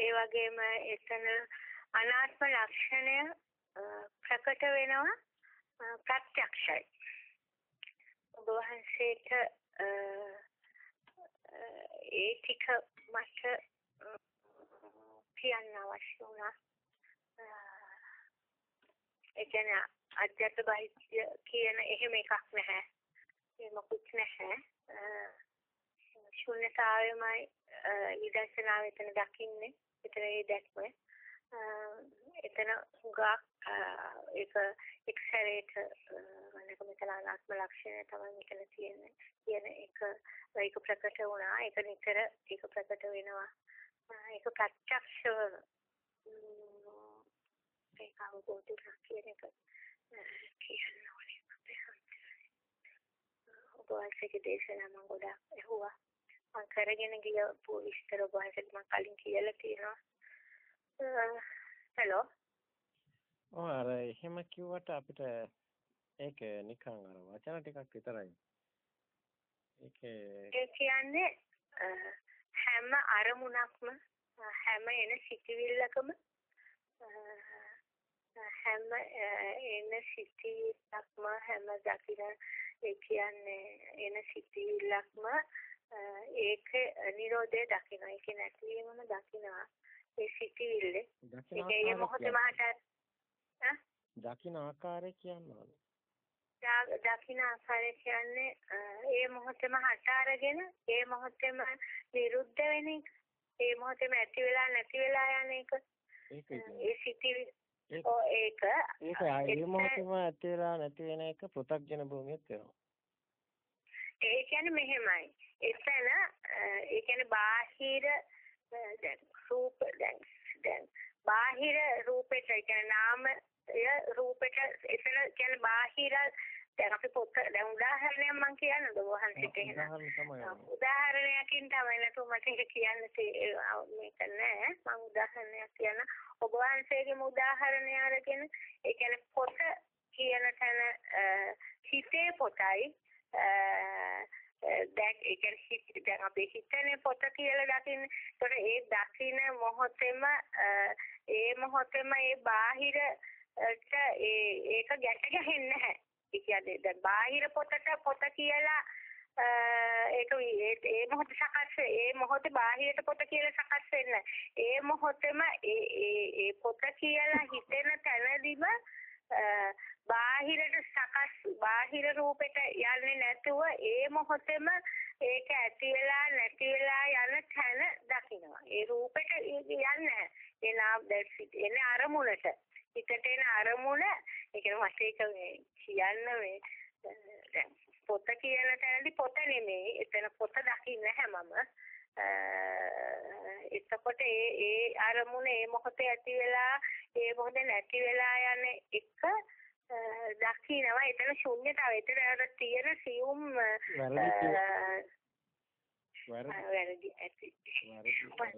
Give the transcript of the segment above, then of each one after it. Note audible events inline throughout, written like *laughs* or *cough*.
ඒ වගේම එතන අනාත්ම ලක්ෂණය ප්‍රකට වෙනවා ප්‍රත්‍යක්ෂයි. ඔබ වහන්සේට ඒ ටික මට කියන්න අවශ්‍ය වුණා. ඒ කියන්නේ අධ්‍යාත්ම බාහිර කියන එහෙම එකක් නැහැ. ඒ මොකුත් නැහැ. ශුන්‍යතාවයමයි විදර්ශනාව එතන දකින්නේ. එතන ඒ දැක්ම. එතන හුඟක් ඒක එක්සරේට මනක මෙතන අනාත්ම ලක්ෂණය තමයි මෙතන තියෙන්නේ. කියන එක ඒක ප්‍රකට වුණා. ඒක නිතර ඒක ප්‍රකට වෙනවා. ඒක ප්‍රත්‍යක්ෂව ඒක අවබෝධ කියන එක කියන්න ඕනේ ඔබ වහන්සේගේ දේශනා මම ගොඩාක් ඇහුවා මම කරගෙන ගිය විස්තර ඔබ වහන්සේට මම කලින් කියලා තියෙනවා හෙලෝ ඔව් අර එහෙම කිව්වට අපිට ඒක නිකන් අර වචන ටිකක් විතරයි ඒක ඒ කියන්නේ හැම අරමුණක්ම හැම එන සිතිවිල්ලකම හැම එන සිතිවිල්ලක්ම හැම දකින ඒ කියන්නේ එන සිතිවිල්ලක්ම ඒක නිරෝධය දකින්න. ඒක නැතිවීමම දකින්නවා. ඒ සිතිවිල්ල. ඒක ඒ මොහොතේ මහට දකින්න ආකාරය කියනවා. දකින්න ආකාරය කියන්නේ ඒ මොහොතේම හට අරගෙන ඒ මොහොතේම නිරුද්ධ වෙන එක. ඒ මොහොතේම ඇති වෙලා නැති වෙලා යන එක. ඒ සිතිවිල්ල ඒක ඒක ඒ මොහොතේම ඇති වෙලා නැති වෙන එක පෘථග්ජන භූමියත් වෙනවා. ඒ කියන්නේ මෙහෙමයි. එතන ඒ කියන්නේ බාහිර දැන් රූප දැන් දැන් බාහිර රූපෙට ඒ කියන්නේ නාමය රූපෙට එතන කියන්නේ බාහිර දැන් අපි පොත දැන් උදාහරණයක් මම කියන්නද වහන්සිට එහෙනම්? උදාහරණයකින් තමයි නේද මට කියන්න මේක නෑ. මම උදාහරණයක් කියන්න ඔබ වහන්සේගේම උදාහරණය අරගෙන ඒ කියන්නේ පොත කියන තැන හිතේ පොතයි දැන් ඒ කියන්නේ දැන් අපි හිතනේ පොත කියලා දකින්න. ඒතකොට ඒ දකින්න මොහොතේම ඒ මොහොතේම ඒ බාහිර ඒ ඒක ගැට ගහන්නේ නැහැ. ඒ කියන්නේ දැන් බාහිර පොතට පොත කියලා ඒක ඒ මොහොත සකස් ඒ මොහොතේ බාහිරට පොත කියලා සකස් වෙන්නේ ඒ මොහොතේම ඒ ඒ පොත කියලා හිතෙන තැනදීම බාහිරට සකස් බාහිර රූපෙට යන්නේ නැතුව ඒ මොහොතේම ඒක ඇති වෙලා නැති වෙලා යන තැන දකින්නවා. ඒ රූපෙට යන්නේ ඒ නාම දැක්සිට එන්නේ අරමුණට. හිතට එන අරමුණ ඒ කියන්නේ මට ඒක මේ කියන්න මේ දැන් පොත කියන තැනදී පොත නෙමෙයි. එතන පොත දකින්නේ නැහැ මම. එතකොට ඒ ඒ අරමුණ ඒ මොහොතේ ඇති වෙලා ඒ මොහොතේ නැති වෙලා යන එක දකින්නවා එතන ශුන්‍යතාවය එතන අර තියෙන සියුම් වැරදි ඇති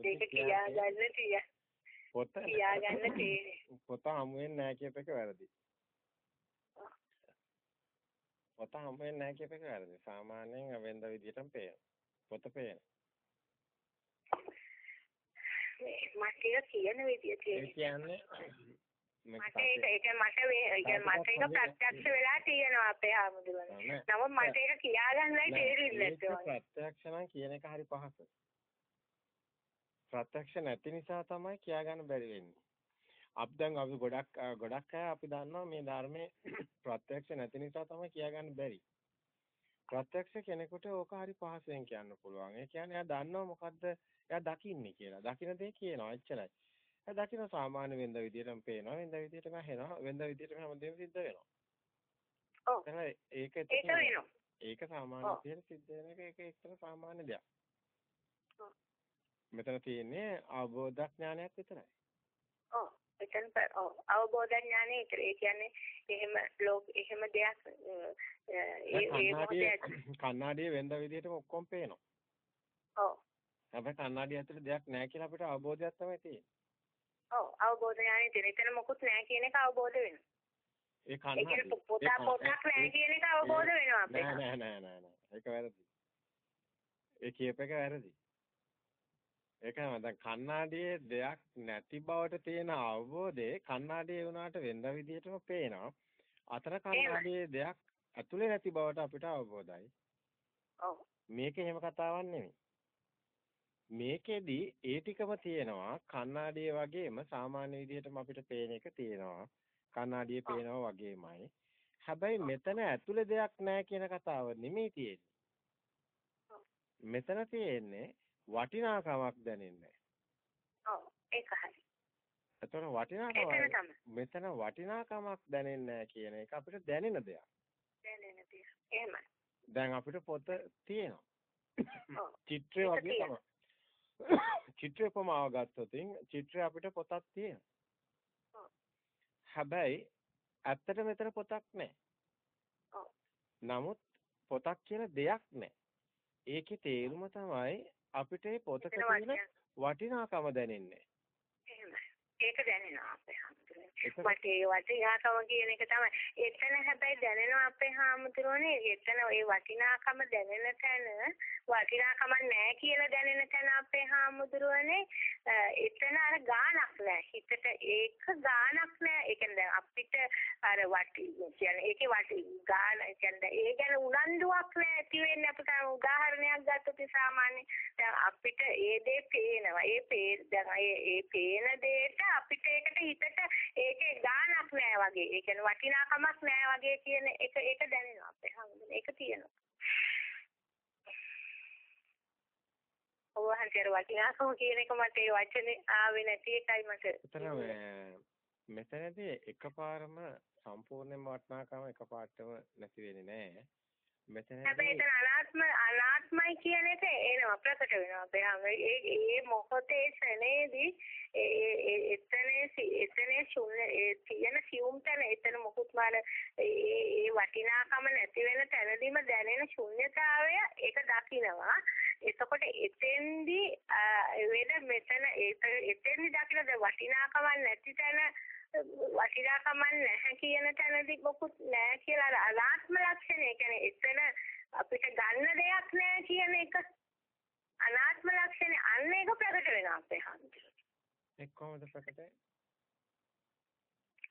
ඒක කියා ගන්න තිය පොත කියා ගන්න තියෙන්නේ පොත හමු වෙන්නේ නැහැ කියප එක වැරදි පොත හමු වෙන්නේ නැහැ කියප එක වැරදි සාමාන්‍යයෙන් වෙනද විදිහටම පේන පොත පේන මට කියන විදිය කියන්නේ මට ඒක ඒක මට මට ඒක ප්‍රත්‍යක්ෂ වෙලා තියෙනවා අපේ ආමුදුරනේ. නමුත් මට ඒක කියාගන්නයි තේරෙන්නේ නැත්තේ. ප්‍රත්‍යක්ෂ නම් කියන එක හරි පහසුයි. ප්‍රත්‍යක්ෂ නැති නිසා තමයි කියාගන්න බැරි වෙන්නේ. අපි දැන් අපි ගොඩක් ගොඩක් අය අපි දන්නවා මේ ධර්මයේ *coughs* ප්‍රත්‍යක්ෂ නැති නිසා තමයි කියාගන්න බැරි. ප්‍රත්‍යක්ෂ කෙනෙකුට ඕක හරි පහසුවෙන් කියන්න පුළුවන්. ඒ කියන්නේ එයා දන්නවා මොකද්ද එයා දකින්නේ කියලා. දකින්න දේ කියනවා එච්චරයි. ඒ දකින්න සාමාන්‍ය වෙන්ද විදියටම පේනවා වෙන්ද විදියටම ඇහෙනවා වෙන්ද විදියටම හැමදේම සිද්ධ වෙනවා. ඔව්. ඒක ඒක සාමාන්‍ය විදියට සිද්ධ වෙන එක ඒක එක්තරා සාමාන්‍ය දෙයක්. මෙතන තියෙන්නේ අවබෝධ ඥානයක් විතරයි. ඔව්. එතන ඔව් අවබෝධ ඥානය ඒ කියන්නේ එහෙම ලෝක එහෙම දෙයක් ඒ කන්නාඩියේ වෙන්ද විදියටම ඔක්කොම පේනවා. ඔව්. හැබැයි කන්නාඩිය ඇතුලේ දෙයක් නැහැ කියලා අපිට අවබෝධයක් තමයි තියෙන්නේ. ඔව් අවබෝධ ඥානෙ තියෙන. එතන මොකුත් නැහැ කියන එක අවබෝධ වෙනවා. ඒ කන්නාඩි. ඒ කියන්නේ පොත පොතක් නැහැ කියන එක අවබෝධ වෙනවා අපේ. නෑ නෑ නෑ නෑ. ඒක වැරදි. ඒ කියප එක වැරදි. ඒකම දැන් කණ්ණාඩියේ දෙයක් නැති බවට තියෙන අවබෝධය කණ්ණාඩියේ වුණාට වෙනද විදිහටම පේනවා. අතන කණ්ණාඩියේ දෙයක් ඇතුලේ නැති බවට අපිට අවබෝධයි. ඔව්. මේක එහෙම කතාවක් නෙමෙයි. මේකෙදි ඒ ටිකම තියෙනවා කණ්ණාඩියේ වගේම සාමාන්‍ය විදිහටම අපිට පේන එක තියෙනවා. කණ්ණාඩියේ පේනවා වගේමයි. හැබැයි මෙතන ඇතුලේ දෙයක් නැහැ කියන කතාව නෙමෙයි තියෙන්නේ. මෙතන තියෙන්නේ වටිනාකමක් දැනෙන්නේ. ඔව් ඒක හරි. එතන වටිනාකම. මෙතන වටිනාකමක් දැනෙන්නේ කියන එක අපිට දැනෙන දෙයක්. දැනෙන දේ. එහෙමයි. දැන් අපිට පොත තියෙනවා. චිත්‍රය වගේ. තමයි. *coughs* චිත්‍රය උපමාව ගත්තොත් චිත්‍රය අපිට පොතක් තියෙනවා. හැබැයි ඇත්තට මෙතන පොතක් නැහැ. නමුත් පොතක් කියන දෙයක් නැහැ. ඒකේ තේරුම තමයි අපිට මේ පොතක තියෙන වටිනා- වටිනාකම දැනෙන්නේ. ඒක දැනෙනවා අපේ හැමෝටම. එතන මට ඒ වටිනාකම කියන එක තමයි. එතන හැබැයි දැනෙනවා අපේ හාමුදුරනේ. එතන ඒ වටිනාකම දැනෙන තැන වටිනාකම නැහැ කියලා දැනෙන තැන අපේ හාමුදුරනේ එතන අර ගානක් නැහැ. හිතට ඒක ගානක් නැහැ. ඒ කියන්නේ දැන් අපිට අර වටි කියන්නේ ඒකේ වටි ගාන කියන්නේ ඒ ගැන උනන්දුවක් නැහැ ඇති වෙන්නේ අපිට උදාහරණයක් ගත්තොත් සාමාන්‍ය දැන් අපිට ඒ දේ පේනවා. ඒ පේ දැන් ඒ ඒ පේන දේට අපිට ඒකට හිතට ඒකේ ගානක් නෑ වගේ. ඒ කියන්නේ වටිනාකමක් නෑ වගේ කියන එක ඒක දැනෙනවා අපේ හැමෝටම. ඒක තියෙනවා. ඔව් හන්තර වටිනාකම කියන එක මට ඒ වචනේ ආවේ නැති එකයි මට. මෙතනදී එකපාරම සම්පූර්ණයෙන්ම වටිනාකම එකපාරටම නැති වෙන්නේ නැහැ. හැබැයි මෙතනදී එතන අනාත්ම අනාත්මයි කියන එක එනවා ප්‍රකට වෙනවා අපේ හැම ඒ ඒ මොහොතේ ශරණේදී ඒ ඒ එතනේ සි- එතනේ ශුන්‍ය ඒ තියෙන සියුම් තැන එතන මොකුත් මාන ඒ ඒ වටිනාකම නැති වෙන තැනදීම දැනෙන ශුන්‍යතාවය ඒක දකිනවා එතකොට එතෙන්දී වෙන මෙතන එතෙන්දී දකින ද වටිනාකම නැති තැන වටිනාකම නැහැ කියන තැනදී මොකුත් නැහැ කියලා අර අනාත්ම ලක්ෂණය කියන්නේ එතන අපිට ගන්න දෙයක් නැහැ කියන එක අනාත්ම ලක්ෂණය අන්න ඒක ප්‍රකට වෙනවා අපේ හන්දියට. එක් කොහොමද ප්‍රකටයි?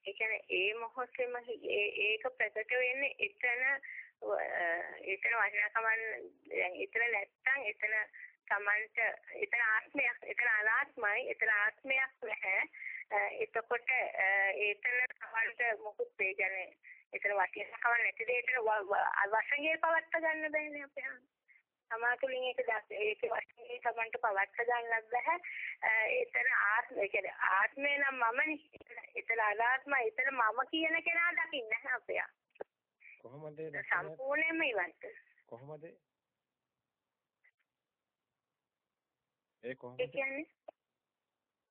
ඒ කියන්නේ ඒ මොහොතේම හි- ඒ- ඒක ප්‍රකට වෙන්නේ එතන අ, එතන වටිනාකම දැන් එතන නැත්තම් එතන තමන්ට එතන ආත්මයක් එතන අනාත්මයි එතන ආත්මයක් නැහැ. අ, එතකොට අ, එතන තමන්ට මොකුත් ඒ කියන්නේ එතන වටිනාකම නැති දෙයකට ව- ව- වශයෙන් පවත්ත ගන්න බෑනේ අපේ. හාන්. සමාතුලින් ඒක ඒක වශයෙන් තමන්ට පවත්ත ගන්නත් බෑ. එතන ආත්ම ඒ කියන්නේ ආත්මය නම් මමනේ. එතන අනාත්මයි එතන මම කියන කෙනා දකින්නේ නැහැ අපේ. කොහොමද? සම්පූර්ණයෙන්ම ඉවත්. කොහොමද? ඒ කොහොමද? ඒ කියන්නේ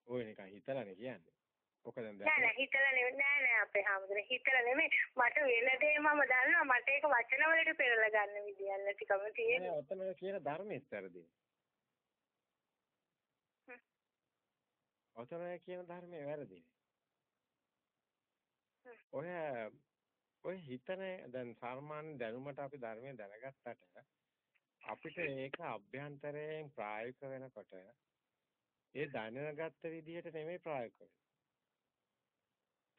ඔය නිකන් හිතලානේ කියන්නේ. ඔක දැන් නෑ නෑ හිතලා නෙවෙයි නෑ නෑ අපේ හැමදෙර හිතලා නෙමෙයි මට වෙන දේ මම දන්නවා මට ඒක වචන වලට පෙරලා ගන්න විදියක් නැතිකම තියෙනවා. නෑ ඔතන කියන වැරදි. හ්ම්. ඔතන කියන ධර්මයේ වැරදි. ඔය ඔය හිතන දැන් සාමාන්‍ය දැනුමට අපි ධර්මයේ දැනගත්තට අපිට ඒක අභ්‍යන්තරයෙන් ප්‍රායෝගික වෙනකොට ඒ දැනගත්ත විදිහට නෙමෙයි ප්‍රායෝගික වෙන්නේ.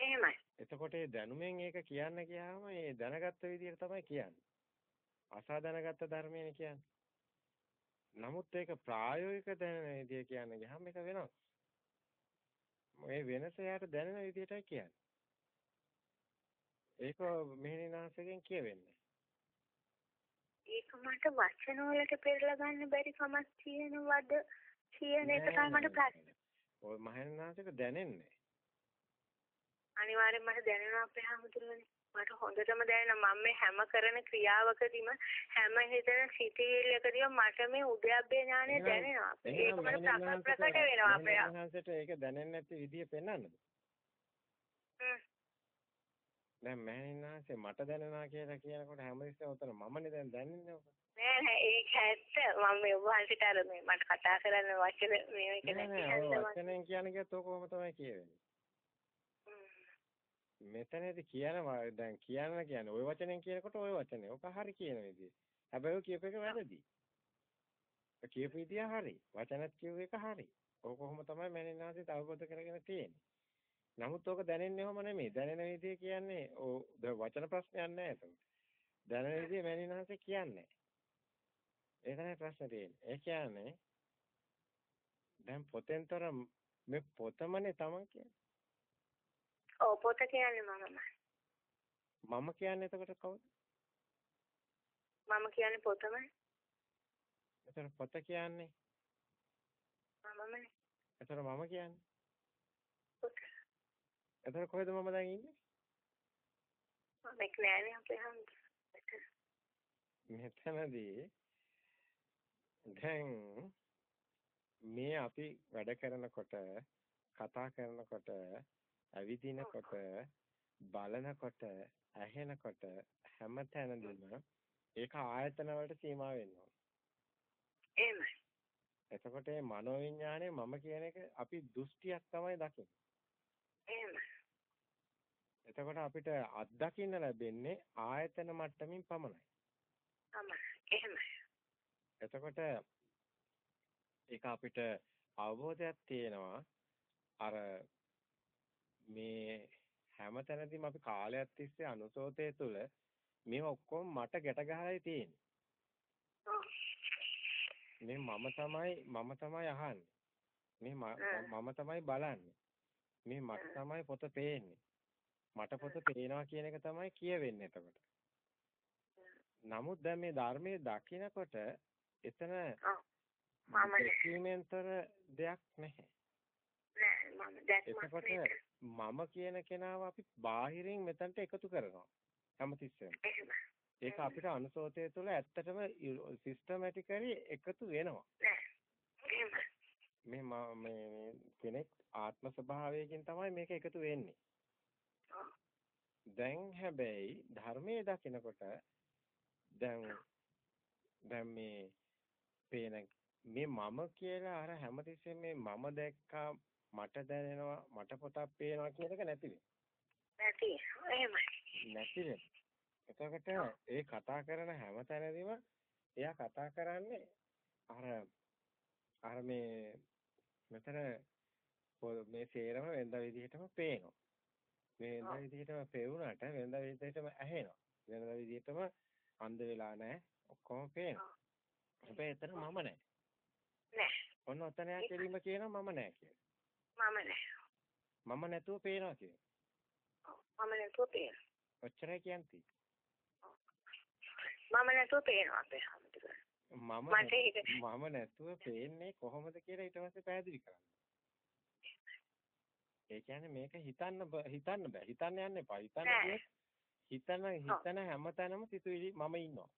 එහෙමයි. එතකොට ඒ දැනුමෙන් ඒක කියන්න ගියාම ඒ දැනගත්ත විදිහට තමයි කියන්නේ. අසා දැනගත්ත ධර්මයනේ කියන්නේ. නමුත් ඒක ප්‍රායෝගික දැනෙන විදිය කියන්න ගියාම ඒක වෙනස්. මේ වෙනස යාට දැනෙන විදිහටයි කියන්නේ. ඒක මෙහෙණිනාසයෙන් කියවෙන්නේ. ඒක මට වචන වලට පෙරලා ගන්න බැරි කමක් තියෙනවද කියන එක තමයි මට ප්‍රශ්න. ඔය මහෙණිනාසයට දැනෙන්නේ. අනිවාර්යෙන් මට දැනෙනවා අපේ හැමතුරුනේ. මට හොඳටම දැනෙනවා මම මේ හැම කරන ක්‍රියාවකදීම හැම හිතන සිතිවිල්ලකදීම මට මේ උද්‍යප්පේ ඥානය දැනෙනවා. ඒක මට ප්‍රකට ප්‍රකට වෙනවා අපේ. මහෙණිනාසයට ඒක දැනෙන්නේ නැති විදිය පෙන්වන්නද? දැන් මහෙණිනාසේ මට දැනෙනවා කියලා කියනකොට හැමතිස්සෙම උතන මමනේ දැන් දැනෙන්නේ ඔක. නෑ නෑ ඒක ඇත්ත මම මේ වහන්සේට අර මේ මට කතා කරන්න වචන මේක නැති හන්ද වචනෙන් කියන ගියත් ඕක කොහොම තමයි කියවෙන්නේ. මෙතනදී කියනවා දැන් කියන්න කියන්නේ ওই වචනෙන් කියනකොට ওই වචනේ. ඕක හරි කියන විදිය. හැබැයි ඔය කියප එක වැරදි. කියපු විදිය හරි. වචනත් කියව එක හරි. ඕක කොහොම තමයි මනින්නාසිත අවබෝධ කරගෙන තියෙන්නේ. නමුත් ඕක දැනෙන්නේ ඔහම නෙමෙයි. දැනෙන විදිය කියන්නේ ඕ වචන ප්‍රශ්නයක් නෑ ඒක. දැනෙන විදිය මනින්නාසිත කියන්නේ. ඒක තමයි ප්‍රශ්නේ තියෙන්නේ. ඒ කියන්නේ දැන් පොතෙන්තර මේ පොතමනේ තමන් කියන්නේ. ඔව් පොත කියන්නේ මමමයි. මම කියන්නේ එතකොට කවුද? මම කියන්නේ පොතමයි. එතකොට පොත කියන්නේ මමමයි. එතකොට මම කියන්නේ පොත. එතකොට කොහෙද මම දැන් ඉන්නේ? මම එක් නෑනේ අපේ හම්ද. මෙතනදී දැන් මේ අපි වැඩ කරනකොට කතා කරනකොට ඇවිදිනකොට බලනකොට ඇහෙනකොට හැම තැනදීම ඒක ආයතන වලට සීමා වෙනවා. එහෙමයි. එතකොට මේ මනෝවිඤ්ඤාණය මම කියන එක අපි දෘෂ්ටියක් තමයි දකින්නේ. එහෙමයි. එතකොට අපිට අත්දකින්න ලැබෙන්නේ ආයතන මට්ටමින් පමණයි. තමයි. එහෙමයි. එතකොට ඒක අපිට අවබෝධයක් තියෙනවා අර මේ හැමතැනදීම අපි කාලයක් තිස්සේ අනුසෝතය තුළ මේ ඔක්කොම මට ගැට ගහලායි තියෙන්නේ. මේ මම තමයි මම තමයි අහන්නේ. මේ මම තමයි බලන්නේ. මේ මට තමයි පොත පේන්නේ. මට පොත පේනවා කියන එක තමයි කියවෙන්නේ එතකොට. නමුත් දැන් මේ ධර්මයේ දකිනකොට එතන මම දැකීමෙන්තර දෙයක් නැහැ. මම දැක්මක් මම කියන කෙනාව අපි බාහිරින් මෙතනට එකතු කරනවා. හැමතිස්සෙම. ඒක අපිට අනුසෝතය තුළ ඇත්තටම සිස්ටමැටිකලි එකතු වෙනවා. මේ මේ කෙනෙක් ආත්ම ස්වභාවයකින් තමයි මේක එකතු වෙන්නේ. දැන් හැබැයි ධර්මයේ දකිනකොට දැන් දැන් මේ පේන මේ මම කියලා අර හැමතිස්සෙම මේ මම දැක්කා මට දැනෙනවා මට පොතක් පේනවා කියන එක නැති. නැති. එහෙමයි. නැති. එතකොට ඒ කතා කරන හැම තැනදීම එයා කතා කරන්නේ අර අර මේ මෙතන මේ සේරම වෙනද විදිහටම පේනවා. වෙනද විදිහටම පෙවුනට වෙනද විදිහටම ඇහෙනවා. වෙනද විදිහටම අන්ධ වෙලා නැහැ. ඔක්කොම පේනවා. හැබැයි එතන මම නැහැ. ඔන්න ඔතන යා කෙලින්ම කියනවා මම නැහැ කියලා. මම නෑ. මම නැතුව පේනවා කියනවා. මම නැතුව පේනවා. ඔච්චරයි කියන්නේ. මම නැතුව පේනවා අපේ හැමතිස්සෙම. මම මම නැතුව පේන්නේ කොහොමද කියලා ඊට පස්සේ පැහැදිලි කරන්න. ඒ කියන්නේ මේක හිතන්න හිතන්න බෑ. හිතන්න යන්න එපා. හිතන්න හිතන හිතන හැමතැනම සිතුවිලි මම ඉන්නවා.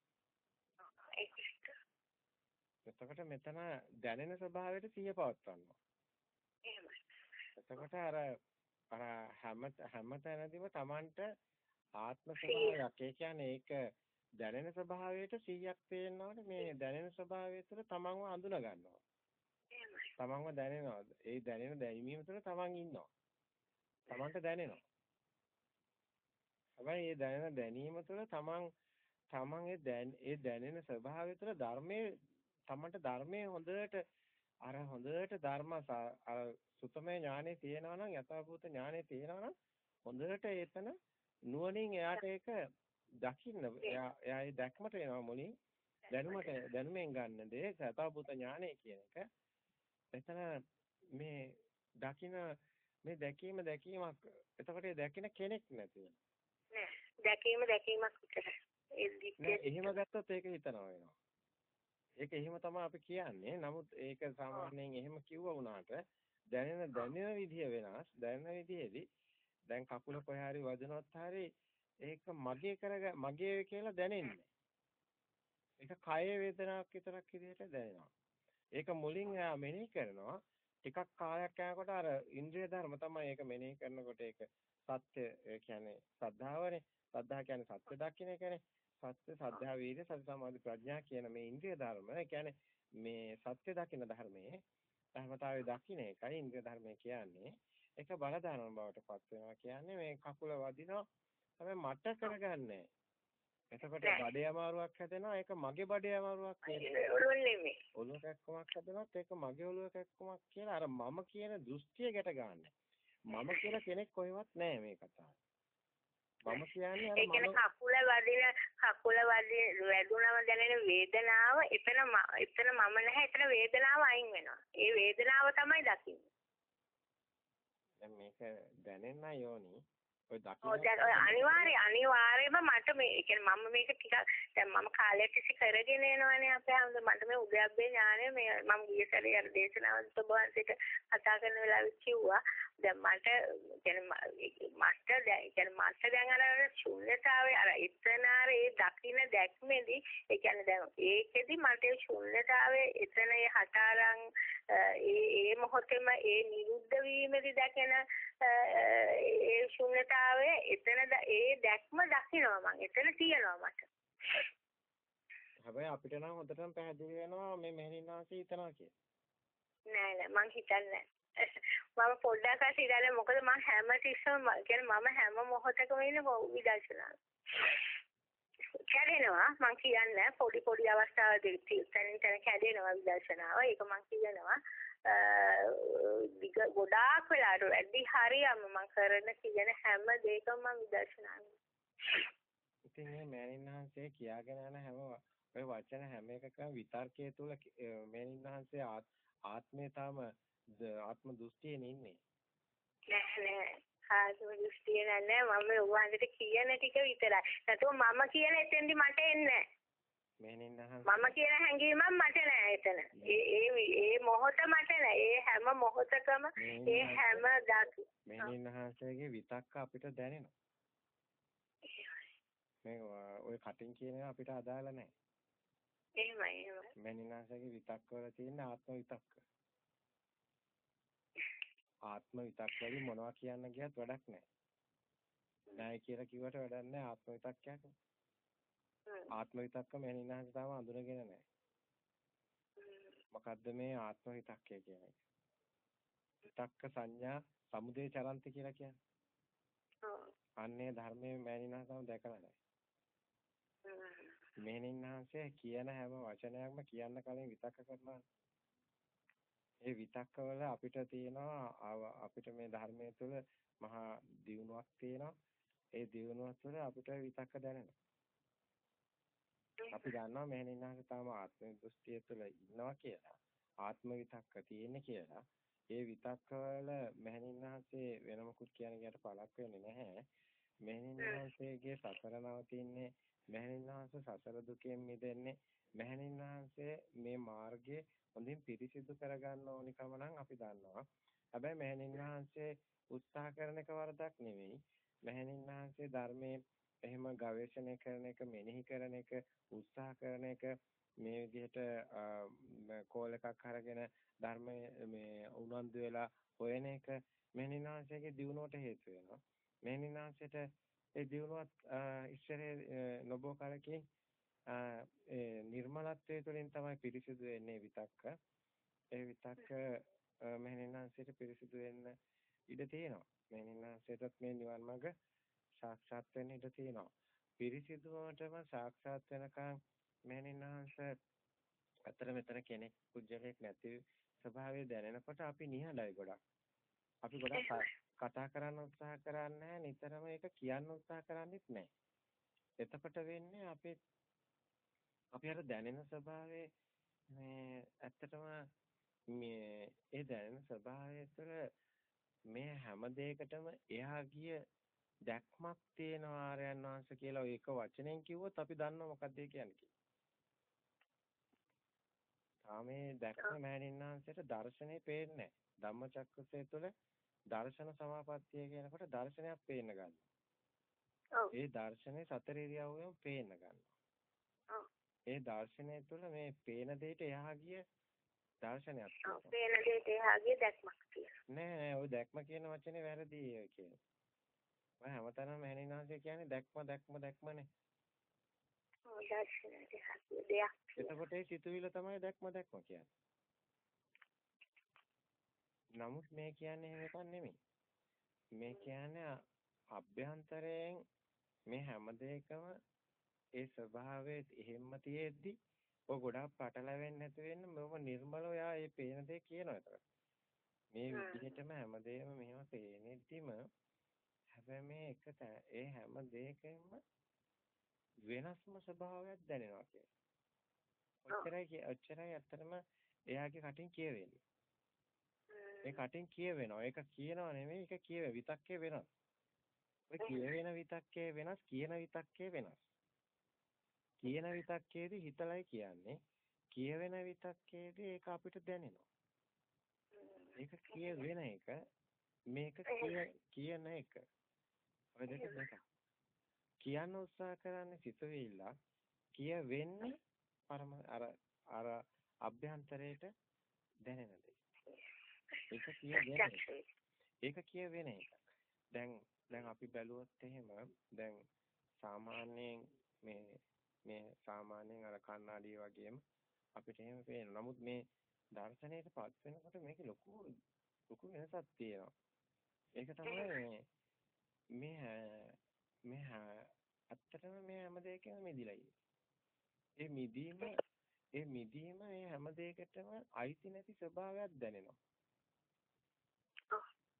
එතකොට මෙතන දැනෙන ස්වභාවයට සිහිය පවත්වනවා. එතකොට අර අර හැම හැම තැනදීම Tamanට ආත්ම ස්වභාවයක්. ඒ කියන්නේ ඒක දැනෙන ස්වභාවයට 100ක් පේනවනේ මේ දැනෙන ස්වභාවය තුළ තමන්ව අඳුන ගන්නවා. තමන්ව දැනෙනවා. ඒ දැනෙන දැනීම තුළ තමන් ඉන්නවා. තමන්ට දැනෙනවා. හැබැයි ඒ දැනෙන දැනීම තුළ තමන් තමන් ඒ දැන ඒ දැනෙන ස්වභාවය තුළ ධර්මයේ තමන්ට ධර්මයේ හොඳට අර හොඳට ධර්ම අර සුතමේ ඥානෙ තියෙනවා නම් යථාභූත ඥානෙ තියෙනවා නම් හොඳට එතන නුවණින් එයාට ඒක දකින්න එයා ඒ දැක්මට එනවා මුලින්. දැනුමට දැනුමෙන් ගන්න දේ සතාවුත ඥානය කියන එක. එතන මේ දකින මේ දැකීම දැකීමක් එතකොට ඒ දැකින කෙනෙක් නැති නෑ දැකීම දැකීමක් විතරයි. එහෙම ගත්තොත් ඒක හිතනවා වෙනවා ඒක එහෙම තමයි අපි කියන්නේ නමුත් ඒක සාමාන්‍යයෙන් එහෙම කිව්වා වුණාට දැනෙන දැනෙන විදිය වෙනස් දැනෙන විදියේදී දැන් කකුල කොහේ හරි වදිනවත් හරි ඒක මගේ කරග මගේ කියලා දැනෙන්නේ. ඒක කය වේදනාවක් විතරක් විදිහට දැනෙනවා. ඒක මුලින් එයා මෙනෙහි කරනවා. ටිකක් කාලයක් යනකොට අර ඉන්ද්‍රිය ධර්ම තමයි ඒක මෙනෙහි කරනකොට ඒක සත්‍ය කියන්නේ සද්ධාවනේ. සද්ධා කියන්නේ සත්‍ය දකින්න එකනේ. සත්‍ය සද්ධා වීර්ය සති සමාධි ප්‍රඥා කියන මේ ඉන්ද්‍රිය ධර්ම. ඒ කියන්නේ මේ සත්‍ය දකින්න ධර්මයේ ධර්මතාවය දකින්න එකයි ඉන්ද්‍රිය ධර්මය කියන්නේ. ඒක බල ධර්ම බවට පත් වෙනවා කියන්නේ මේ කකුල වදිනවා හැබැයි මට කරගන්නේ එතකොට බඩේ අමාරුවක් හැදෙනවා ඒක මගේ බඩේ අමාරුවක් නෙමෙයි. ඔළුව කැක්කමක් හැදෙනවත් ඒක මගේ ඔළුව කැක්කමක් කියලා අර මම කියන දෘෂ්ටිය ගැට ගන්න. මම කියලා කෙනෙක් කොහෙවත් නැහැ මේ කතාවේ. මම කියන්නේ අර ඒ කියන්නේ කකුල වදින කකුල වදින වැදුනම දැනෙන වේදනාව එතන එතන මම නැහැ එතන වේදනාව අයින් වෙනවා. ඒ වේදනාව තමයි දකින්නේ. දැන් මේක දැනෙන්න යෝනි. ඔය ඔව් දකින්න දැන් ඔය අනිවාර්ය අනිවාර්යයෙන්ම මට මේ ඒ කියන්නේ මම මේක ටිකක් දැන් මම කාලයක් තිස්සේ කරගෙන එනවනේ අපේ හැමෝම. මට මේ උද්‍යප්පේ ඥානය මේ මම ගිය සැරේ අර දේශනාවල් සබහන්සේට කතා කරන වෙලාවෙත් කිව්වා. දැන් මට කියන්නේ මට දැන් කියන්නේ මට දැන් අර ශුන්‍යතාවය අර එතන අර ඒ දකින්න දැක්මේදී ඒ කියන්නේ දැන් ඒකෙදි මට ඒ ශුන්‍යතාවය එතන ඒ හතරන් ඒ ඒ මොහොතේම ඒ නිරුද්ධ වීමේදී දැකෙන ඒ ශුන්‍යතාවය එතන ඒ දැක්ම දකිනවා මම එතන තියෙනවා මට හැබැයි අපිට නම් හොඳටම පැහැදිලි වෙනවා මේ මෙහෙණින්නාසී හිතනවා කියලා. නෑ නෑ මං හිතන්නේ මම පොඩ්ඩක් අර හිතන්නේ මොකද මං හැම තිස්සම කියන්නේ මම හැම මොහොතකම ඉන්නේ විදර්ශනාව. කැඩෙනවා මං කියන්නේ පොඩි පොඩි අවස්ථාවලදී තනින් තන කැඩෙනවා විදර්ශනාව. ඒක මං කියනවා දිග ගොඩාක් වෙලාට වැඩි හරියම මං කරන කියන හැම දෙයකම මං විදර්ශනාව. ඉතින් මේ මෙහෙණින්නාන්සේ කියාගෙන යන හැම ඔය වචන හැම එකකම විතර්කයේ තුල මෙහෙණින්නාන්සේ ආත්මය තාම ආත්ම දෘෂ්ටියේ ඉන්නේ. නෑ නෑ ආත්ම දෘෂ්ටිය නෑ මම ඔයවන්ට කියන ටික විතරයි. නැතුව මම කියන එතෙන්දි මට එන්නේ මෙහෙණින්නාන්ස මම කියන හැඟීමක් මට නෑ එතන. ඒ ඒ ඒ මොහොත මට නෑ. ඒ හැම මොහොතකම ඒ හැම දක් මෙහෙණින්නාන්සේගේ විතක්ක අපිට දැනෙනවා. මේ ඔය කටින් කියන අපිට අදාළ නැහැ. එහෙමයි එහෙමයි. මෙහෙණින්නාන්සේගේ විතක්ක වල තියෙන ආත්ම විතක්ක. ආත්ම විතක් වලින් මොනවා කියන්න ගියත් වැඩක් නැහැ. නැහැ කියලා කිව්වට වැඩක් නැහැ ආත්ම විතක්කයක්. ආත්ම විතක්ක මෙහෙණින්නාන්ස තාම අඳුනගෙන නැහැ. මොකද්ද මේ ආත්ම විතක්කය කියන එක? විතක්ක සංඥා සමුදේ චරන්ති කියලා කියන්නේ. අන්නේ ධර්මයේ මෙහෙණින්නාන්ස තාම දැකලා නැහැ. මෙහෙණින්නාන්සේ කියන හැම වචනයක්ම කියන්න කලින් විතක්ක කරනවා. ඒ විතක්කවල අපිට තියෙනවා අපිට මේ ධර්මයේ තුල මහා දියුණුවක් තියෙනවා. ඒ දියුණුව තුළ අපිට විතක්ක දැනෙනවා. අපි දන්නවා මෙහෙණින්නාගේ තාම ආත්ම දෘෂ්ටිය තුළ ඉන්නවා කියලා. ආත්ම විතක්ක තියෙන්නේ කියලා. ඒ විතක්කවල මෙහෙණින්නාසේ වෙන මොකුත් කියන එකට පළක් වෙන්නේ නැහැ. මෙහෙණින්නාසේගේ සසර නවතින්නේ මෙහෙණින්නාස සසර දුකෙන් මිදෙන්නේ මෙහෙණින්නාසේ මේ මාර්ගයේ හොඳින් පිරිසිදු කරගන්න ඕනිකම නම් අපි දන්නවා. හැබැයි මෙහෙණින්නාසේ උත්සාහ කරන එක වරදක් නෙවෙයි. මෙහෙණින්නාසේ ධර්මයේ එහෙම ගවේෂණය කරන එක මෙනෙහි කරන එක උත්සාහ කරන එක මේ විදිහට කෝල් එකක් අරගෙන ධර්මයේ මේ උනන්දු වෙලා හොයන එක මෙහෙණින්නාසේගේ දියුණුවට හේතු වෙනවා. මෙහෙණින්නාසේට ඒ දියුණුවත් ඉස්සරේ නොබෝ කාලෙකින් ඒ නිර්මලත්වයේ තුළින් තමයි පිරිසිදු වෙන්නේ විතක්ක. ඒ විතක්ක මෙහෙණින්නාසේට පිරිසිදු වෙන්න ඉඩ තියෙනවා. මෙහෙණින්නාසේටත් මේ නිවන් මඟ සාක්ෂාත් වෙන්න ඉඩ තියෙනවා. පිරිසිදුවටම සාක්ෂාත් වෙනකන් මෙහෙණින්නාංශ අතර මෙතන කෙනෙක් කුජලයක් නැති ස්වභාවය දැනෙනකොට අපි නිහඬයි ගොඩක්. අපි ගොඩක් කතා කරන්න උත්සාහ කරන්නේ නිතරම ඒක කියන්න උත්සාහ කරන්නේත් නැහැ. එතකොට වෙන්නේ අපි අපි අර දැනෙන ස්වභාවයේ මේ ඇත්තටම මේ ඒ දැනෙන ස්වභාවය තුළ මේ හැම දෙයකටම එහා ගිය දැක්මක් තියෙන ආර්යයන් වහන්සේ කියලා ඒක වචනෙන් කිව්වොත් අපි දන්නවා මොකක්ද ඒ කියන්නේ කියලා. තාමේ දැක්ම මෑණින්නාන්සේට දර්ශනේ පේන්නේ නැහැ. ධම්මචක්කසේ තුළ දර්ශන සමාපත්තිය කියනකොට දර්ශනයක් පේන්න ගන්නවා. ඒ දර්ශනේ සතර ඉරියව්වෙම පේන්න ගන්නවා. ඒ දර්ශනය තුළ මේ පේන දෙයට එහා ගිය දර්ශනයක් තියෙනවා. පේන දෙයට එහා ගිය දැක්මක් තියෙනවා. නෑ නෑ ওই දැක්ම කියන වචනේ වැරදි කියන්නේ. මම හැමතැනම මෑණින්නාන්සේ කියන්නේ දැක්ම දැක්ම දැක්මනේ. ඔව් දෙයක්. එතකොට ඒ සිතුවිල්ල තමයි දැක්ම දැක්ම කියන්නේ. නමුත් මේ කියන්නේ එහෙම එකක් නෙමෙයි. මේ කියන්නේ අභ්‍යන්තරයෙන් මේ හැම දෙයකම ඒ ස්වභාවයේ එහෙම්ම තියෙද්දි ඔය ගොඩාක් පටලැවෙන්නේ නැති වෙන්න මොම නිර්මල ඔයා මේ පේන දේ කියනවා ඒතර. මේ විදිහටම හැමදේම මෙහෙම පේනෙද්දිම හැබැයි මේ එක ඒ හැම දෙයකින්ම වෙනස්ම ස්වභාවයක් දැනෙනවා කියන්නේ. ඔච්චරයි ඔච්චරයි ඇත්තටම එයාගේ කටින් කියවෙන්නේ. ඒ කටින් කියවෙනවා. ඒක කියනවා නෙමෙයි ඒක කියවේ විතක්කේ වෙනස්. ඔය කියවෙන විතක්කේ වෙනස් කියන විතක්කේ වෙනස්. කියන විතක්කේදී හිතලයි කියන්නේ. කියවෙන විතක්කේදී ඒක අපිට දැනෙනවා. ඒක කියවෙන එක මේක කියන එක. ඔය දෙක දෙක. කියන්න උත්සාහ කරන්නේ සිතුවිල්ල කියවෙන්නේ පරම අර අර අභ්‍යන්තරයට දැනෙන දේ. ඒක කියවෙන එක. ඒක කියවෙන එක. දැන් දැන් අපි බැලුවොත් එහෙම දැන් සාමාන්‍යයෙන් මේ මේ සාමාන්‍යයෙන් අර කණ්ණාඩිය වගේම අපිට එහෙම පේනවා. නමුත් මේ දර්ශනයටපත් වෙනකොට මේකේ ලොකු ලොකු වෙනසක් තියෙනවා. ඒක තමයි මේ මේ ඇත්තටම මේ හැම දෙයකම මිදිලා ඒ මිදීම ඒ මිදීම ඒ හැම දෙයකටම අයිති නැති ස්වභාවයක් දැනෙනවා.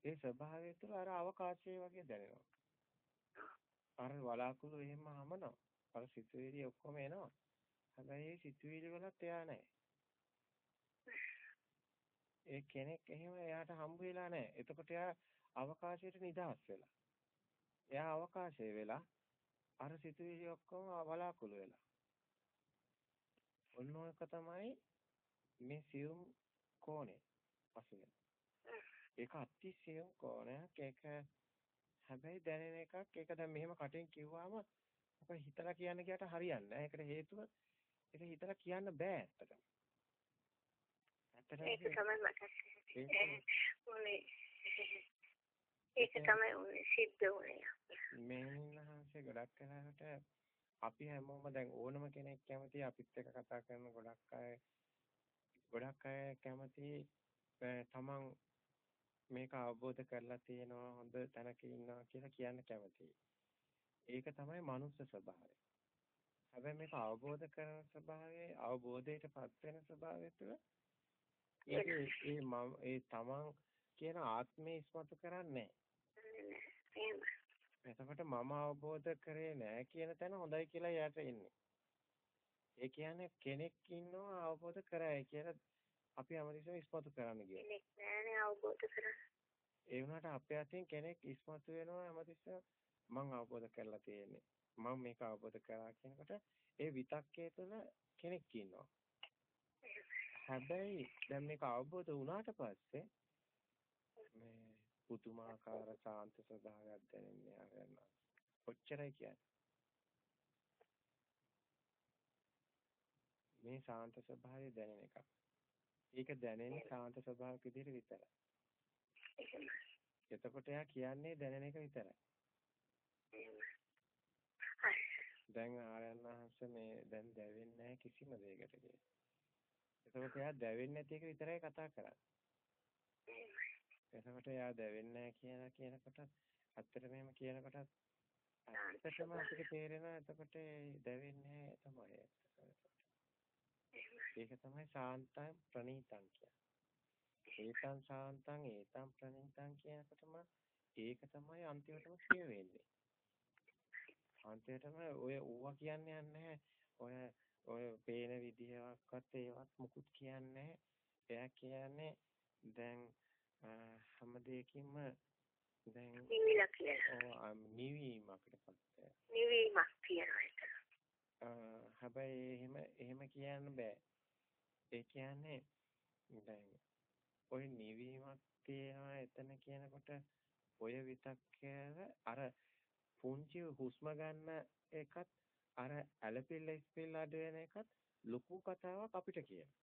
ඒ ස්වභාවය තුළ අර අවකාශය වගේ දැනෙනවා. අර වලාකුළු එහෙම හමනවා. අර සිතුවිලි ඔක්කොම එනවා. හැබැයි ඒ සිතුවිලි වලත් එයා නැහැ. ඒ කෙනෙක් එහෙම එයාට හම්බ වෙලා නැහැ. එතකොට එයා අවකාශයට නිදහස් වෙලා. එයා අවකාශය වෙලා අර සිතුවිලි ඔක්කොම වලාකුළු වෙලා. ඔන්න ඔක තමයි මේ සියුම් කෝණය පසුවෙන. ඒක අතිශයම කෝණයක්. ඒක හැබැයි දැනෙන එකක්. ඒක දැන් මෙහෙම කටින් කිව්වම ඔක හිතලා කියන්න ගියට හරියන්නේ නැහැ. ඒකට හේතුව ඒක හිතලා කියන්න බෑ ඇත්තටම. ඇත්තටම ඒක තමයි මට. ඒක තමයි උනේ සිද්ධ උනේ. මේ ඉන්නහන්සේ ගොඩක් වෙලාවට අපි හැමෝම දැන් ඕනම කෙනෙක් කැමති අපිත් එක්ක කතා කරන ගොඩක් අය ගොඩක් අය කැමති තමන් මේක අවබෝධ කරලා තියෙනවා හොඳ තැනක ඉන්නවා කියලා කියන්න කැමතියි. ඒක තමයි මනුස්ස ස්වභාවය. හැබැයි මේක අවබෝධ කරන ස්වභාවයේ අවබෝධයටපත් වෙන ස්වභාවය තුළ ඒ ඒ තමන් කියන ආත්මය ඉස්මතු කරන්නේ එතකොට මම අවබෝධ කරේ නෑ කියන තැන හොඳයි කියලා යට එන්නේ. ඒ කියන්නේ කෙනෙක් ඉන්නවා අවබෝධ කරයි කියලා අපි හැමතිස්සෙම ඉස්මතු කරන්න ගියා. කෙනෙක් නෑනේ අවබෝධ කරන්නේ. ඒ වුණාට අපේ අතින් කෙනෙක් ඉස්මතු වෙනවා හැමතිස්සෙම මම අවබෝධ කරලා තියෙන්නේ. මම මේක අවබෝධ කරා කියනකොට ඒ විතක්කයේ තුළ කෙනෙක් ඉන්නවා. හැබැයි දැන් මේක අවබෝධ වුණාට පස්සේ මේ පුදුමාකාර ශාන්ත ස්වභාවයක් දැනෙන්නේ ආරයන්නා. කොච්චරයි කියන්නේ. මේ ශාන්ත ස්වභාවය දැනෙන එක. ඒක දැනෙන්නේ ශාන්ත ස්වභාවක විදිහට විතරයි. එතකොට එයා කියන්නේ දැනෙන එක විතරයි. දැන් ආරයන්වහන්ස මේ දැන් දැවෙන්නේ නැහැ කිසිම දෙයකට කියලා. එතකොට එයා දැවෙන්නේ නැති එක විතරයි කතා කරන්නේ. එතකොට එයා දැවෙන්නේ නැහැ කියලා කියනකොට ඇත්තට මෙහෙම කියනකොට ඇත්තටම අපිට තේරෙනවා එතකොට දැවෙන්නේ තමයි. ඒක තමයි ශාන්තං ප්‍රණීතං කියන්නේ. ඒතං ශාන්තං ඒතං ප්‍රණීතං කියනකොටම ඒක තමයි අන්තිමටම කියවෙන්නේ. අන්තිමටම ඔය ඌවා කියන්නේ නැහැ. ඔය ඔය පේන විදිහවත් ඒවත් මුකුත් කියන්නේ එයා කියන්නේ දැන් හැම දෙයකින්ම දැන් නිවිලා කියලා. නිවීමකටපත් නිවීමක් කියනවා ඒක. හැබැයි එහෙම එහෙම කියන්න බෑ. ඒ කියන්නේ දැන් ඔය නිවීමක් තියෙනවා එතන කියනකොට ඔය විතක්කය අර පුංචි හුස්ම ගන්න එකත් අර ඇලපිල්ල ඉස්පිල්ල අඩ වෙන එකත් ලොකු කතාවක් අපිට කියනවා.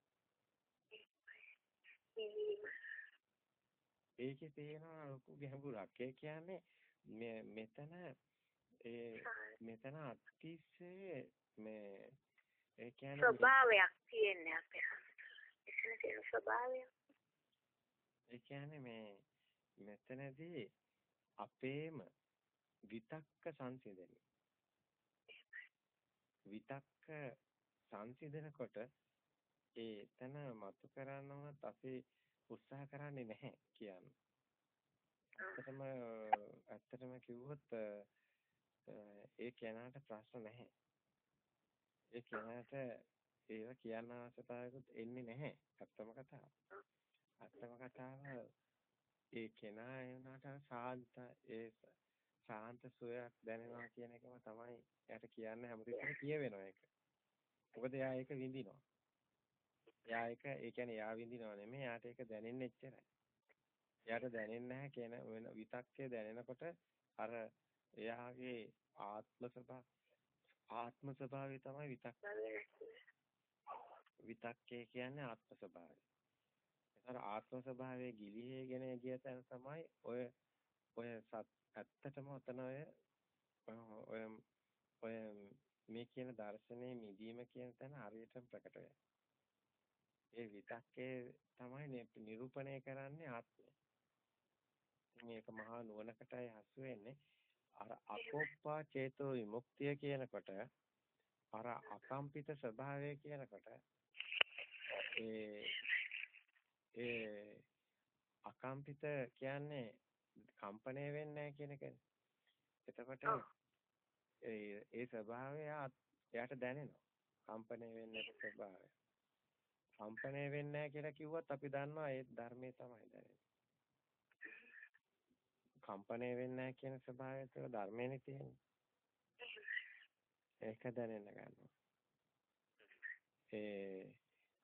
ඒකේ තියෙන ලොකු ගැඹුරක්. ඒ කියන්නේ මේ මෙතන ඒ මෙතන අතිශය මේ ඒ කියන්නේ ස්වභාවයක් තියෙන්නේ අපේ එතන තියෙන ස්වභාවය. ඒ කියන්නේ මේ මෙතනදී අපේම විතක්ක සංසිඳෙන්නේ. විතක්ක සංසිඳනකොට ඒ තන මතු කරනවත් අපි උත්සාහ කරන්නේ නැහැ කියන්නේ. ඇත්තටම ඇත්තටම කිව්වොත් ඒ කෙනාට ප්‍රශ්න නැහැ. ඒ කෙනාට ඒව කියන්න අවශ්‍යතාවයකුත් එන්නේ නැහැ. ඇත්තම කතාව. ඇත්තම කතාව ඒ කෙනා එනකට සාන්ත ඒ සාන්ත සුවයක් දැනෙනවා කියන එකම තමයි එයාට කියන්න හැමතිස්සෙම කියවෙනවා ඒක. මොකද එයා ඒක විඳිනවා. එයා ඒක ඒ කියන්නේ එයා විඳිනව නෙමෙයි එයාට ඒක දැනෙන්නේ එච්චරයි. එයාට දැනෙන්නේ නැහැ කියන වෙන විතක්කේ දැනෙනකොට අර එයාගේ ආත්ම ස්වභාව ආත්ම ස්වභාවය තමයි විතක් විතක්කේ කියන්නේ ආත්ම ස්වභාවය. ඒතර ආත්ම ස්වභාවයේ ගිලිහගෙන ගිය තැන තමයි ඔය ඔය ඇත්තටම ඔතන ඔය ඔය ඔය මේ කියන දර්ශනයේ මිදීම කියන තැන හරියටම ප්‍රකට ඒ විතක්කේ තමයි නිරූපණය කරන්නේ ආත්මය. මේක මහා නුවණකටයි හසු වෙන්නේ. අර අකෝප්පා චේතෝ විමුක්තිය කියනකොට අර අකම්පිත ස්වභාවය කියනකොට ඒ ඒ අකම්පිත කියන්නේ කම්පණය වෙන්නේ නැහැ කියන එකනේ. එතකොට ඒ ඒ ස්වභාවය එයාට දැනෙනවා. කම්පණය වෙන්නේ නැති ස්වභාවය. කම්පණය වෙන්නේ නැහැ කියලා කිව්වත් අපි දන්නවා ඒ ධර්මයේ තමයි දැනෙන්නේ. කම්පණය වෙන්නේ නැහැ කියන ස්වභාවය තුළ ධර්මයනේ තියෙන්නේ. ඒක දැනෙන්න ගන්නවා. ඒ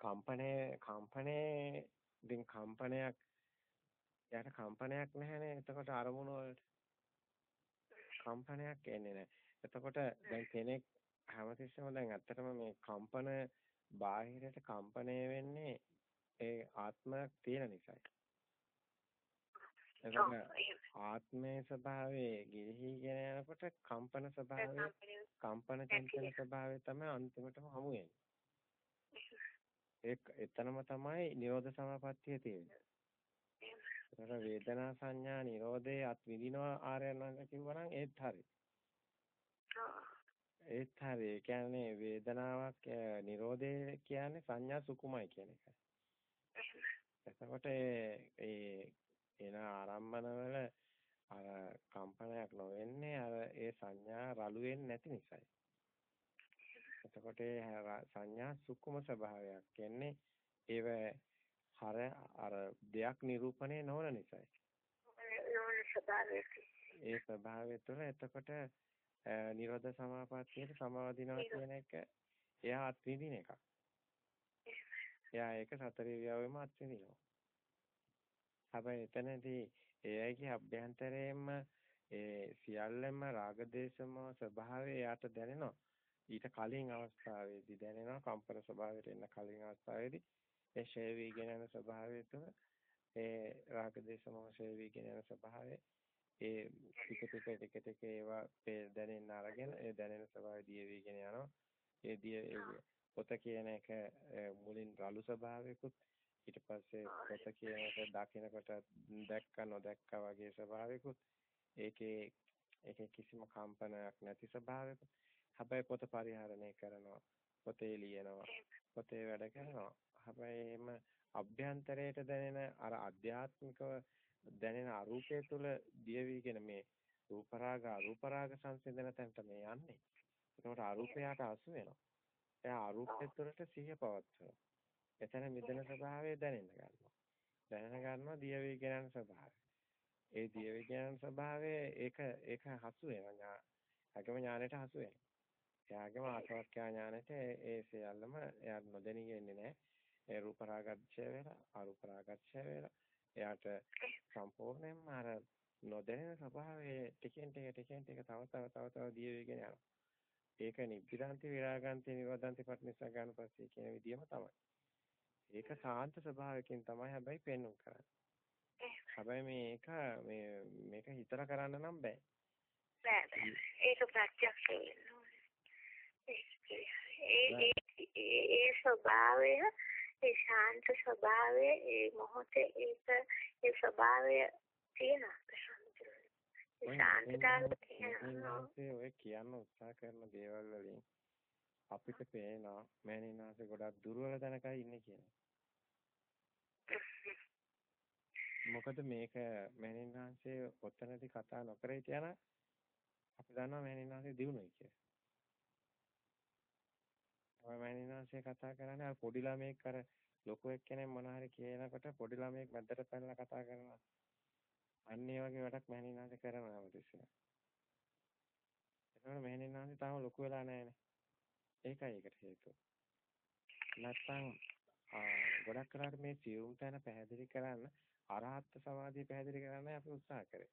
කම්පණය කම්පණේ දින් කම්පනයක් යාට කම්පනයක් නැහැනේ එතකොට අරමුණ වලට කම්පනයක් එන්නේ නැහැ. එතකොට දැන් කෙනෙක් හැමතිස්සෙම දැන් ඇත්තටම මේ කම්පන බාහිරට කම්පණය වෙන්නේ ඒ ආත්මයක් තියෙන නිසායි. එතකොට ආත්මයේ ස්වභාවයේ ගිලිහිගෙන යනකොට කම්පන ස්වභාවය කම්පන චංචල ස්වභාවය තමයි අන්තිමටම හමු වෙන්නේ. ඒක එතනම තමයි නිරෝධ සමාපත්තිය තියෙන්නේ. ඒතර වේදනා සංඥා නිරෝධේ අත් විඳිනවා ආර්යයන් වහන්සේ කිව්වනම් ඒත් හරි. ඒත් හරි. ඒ කියන්නේ වේදනාවක් නිරෝධේ කියන්නේ සංඥා සුකුමයි කියන එකයි. එතකොට ඒ එන ආරම්භන වල අර කම්පනයක් නොවෙන්නේ අර ඒ සංඥා රළු වෙන්නේ නැති නිසායි. එතකොට සංඥා සුකුම ස්වභාවයක් කියන්නේ ඒව හර අර දෙයක් නිරූපණය නොවන නිසායි. ඒ ස්වභාවය තුළ එතකොට නිරෝධ සමාපත්තියට සමාදිනවා කියන එක එයා අත්විඳින එකක්. එයා ඒක සතර ඉරියව්වෙම අත්විඳිනවා. හැබැයි එතනදී එයාගේ අභ්‍යන්තරයෙන්ම ඒ සියල්ලම රාගදේශම ස්වභාවය එයාට දැනෙනවා. ඊට කලින් අවස්ථාවේදී දැනෙනවා කම්පන ස්වභාවයට එන්න කලින් අවස්ථාවේදී ඒ ෂේ වීගෙන යන ස්වභාවය තුළ ඒ රාගදේශ මොහේ වීගෙන යන ස්වභාවය ඒ ටික ටික ටික ටික ඒවා දැනෙන්න අරගෙන ඒ දැනෙන ස්වභාවය දිය වීගෙන යනවා. ඒ දිය පොත කියන එක මුලින් රළු ස්වභාවයකුත් ඊට පස්සේ පොත කියන එක දකිනකොට දැක්ක නොදැක්ක වගේ ස්වභාවයකුත් ඒකේ ඒකේ කිසිම කම්පනයක් නැති ස්වභාවයකුත් හැබැයි පොත පරිහරණය කරනවා පොතේ ලියනවා පොතේ වැඩ කරනවා. හැබැයි එම අභ්‍යන්තරයට දැනෙන අර අධ්‍යාත්මිකව දැනෙන අරූපය තුළ දියවිගෙන මේ රූපරාග අරූපරාග සංසිඳන තැනට මේ යන්නේ. ඒකට අරූපයට අසු වෙනවා. එයා අරූපය තුළට සිහිය පවත්වනවා. එතන මිදෙන ස්වභාවය දැනෙන්න ගන්නවා. දැනෙන ගන්නවා දියවිගෙන යන ස්වභාවය. ඒ දියවිගෙන යන ස්වභාවය ඒක ඒක හසු වෙනවා. ඥානකම ඥානෙට හසු වෙනවා. එයාගේම ආසවක්ඛ්‍යා ඥානෙට ඒ සියල්ලම එයා නොදැනී ඉන්නේ නැහැ. ඒ රූප රාගච්ඡය වෙලා අරූප රාගච්ඡය වෙලා එයාට සම්පූර්ණයෙන්ම අර නොදැනෙන ස්වභාවයේ ටිකෙන් ටික ටිකෙන් ටික තව තව තව තව දිය වෙගෙන යනවා. ඒක නිබ්බිදාන්ති විරාගාන්ති නිරෝධාන්ති පටිනිස්සා ගන්න පස්සේ කියන විදියම තමයි. ඒක සාන්ත ස්වභාවයකින් තමයි හැබැයි පෙන්වු කරන්නේ. හැබැයි මේක මේ මේක හිතලා කරන්න නම් බෑ. බෑ. ඒක ප්‍රත්‍යක්ෂ ඒ ඒ ස්වභාවය ඒ ශාන්ත ස්වභාවය ඒ මොහොතේ ඒක ඒ ස්වභාවය තියෙනවා ශාන්තතාවය ඔය කියන්න උත්සාහ කරන දේවල් වලින් අපිට පේනවා මෑණින්නාසේ ගොඩක් දුර්වල තැනකයි ඉන්නේ කියලා. *laughs* මොකද මේක මෑණින්නාසේ ඔතනදී කතා නොකර හිටියනම් අපි දන්නවා මෑණින්නාසේ දිනුනොයි කියලා. ඔය මෑණින්නාසේ කතා කරන්නේ අර පොඩි ළමෙක් අර ලොකු එක්කෙනෙක් මොන හරි කියනකොට පොඩි ළමයෙක් මැදට පැනලා කතා කරනවා. අන්න ඒ වගේ වැඩක් මෑණින්නාසේ කරනවා හැමතිස්සෙම. ඒකවල මෑණින්නාසේ තාම ලොකු වෙලා නැහැ ඒකයි ඒකට හේතුව. නැත්තම් ගොඩක් කරාට මේ සියුම් තැන පැහැදිලි කරන්න අරහත් සමාධිය පැහැදිලි කරන්න අපි උත්සාහ කරේ.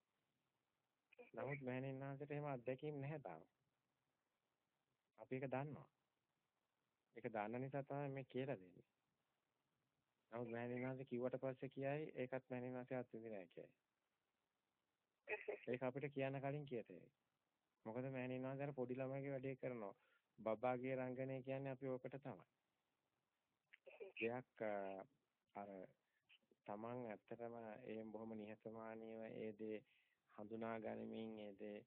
නමුත් මෑණින්නාන්සේට එහෙම අත්දැකීම් නැහැ තාම. අපි ඒක දන්නවා. ඒක දන්න නිසා තමයි මේ කියලා දෙන්නේ. නමුත් මෑණින්නාන්සේ කිව්වට පස්සේ කියයි ඒකත් මෑණින්නාන්සේ අත්විඳින්නේ නැහැ කියයි. *laughs* ඒක අපිට කියන්න කලින් කියතේ. මොකද මෑණින්නාන්සේ අර පොඩි ළමයිගේ වැඩේ කරනවා. බබාගේ රංගනය කියන්නේ අපි ඕකට තමයි. දෙයක් අර තමන් ඇත්තටම ඒ බොහොම නිහතමානීව ඒ දේ හඳුනා ගනිමින් ඒ දේ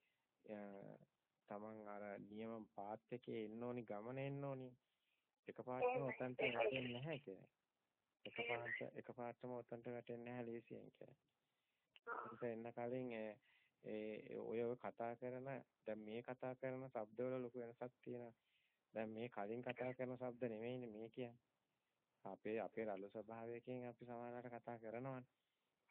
තමන් අර නියම පාත් එකේ එන්න ඕනි ගමන එන්න ඕනි එකපාරටම උතන්ට වැටෙන්නේ නැහැ කියන්නේ. එකපාරට එකපාරටම උතන්ට වැටෙන්නේ නැහැ ලේසියෙන් කියන්නේ. එන්න කලින් ඒ ඔය ඔය කතා කරන දැන් මේ කතා කරන શબ્දවල ලොකු වෙනසක් තියෙනවා. දැන් මේ කලින් කතා කරන શબ્ද නෙමෙයිනේ මේ කියන්නේ. අපේ අපේ රළු ස්වභාවයකින් අපි සමානලට කතා කරනවානේ.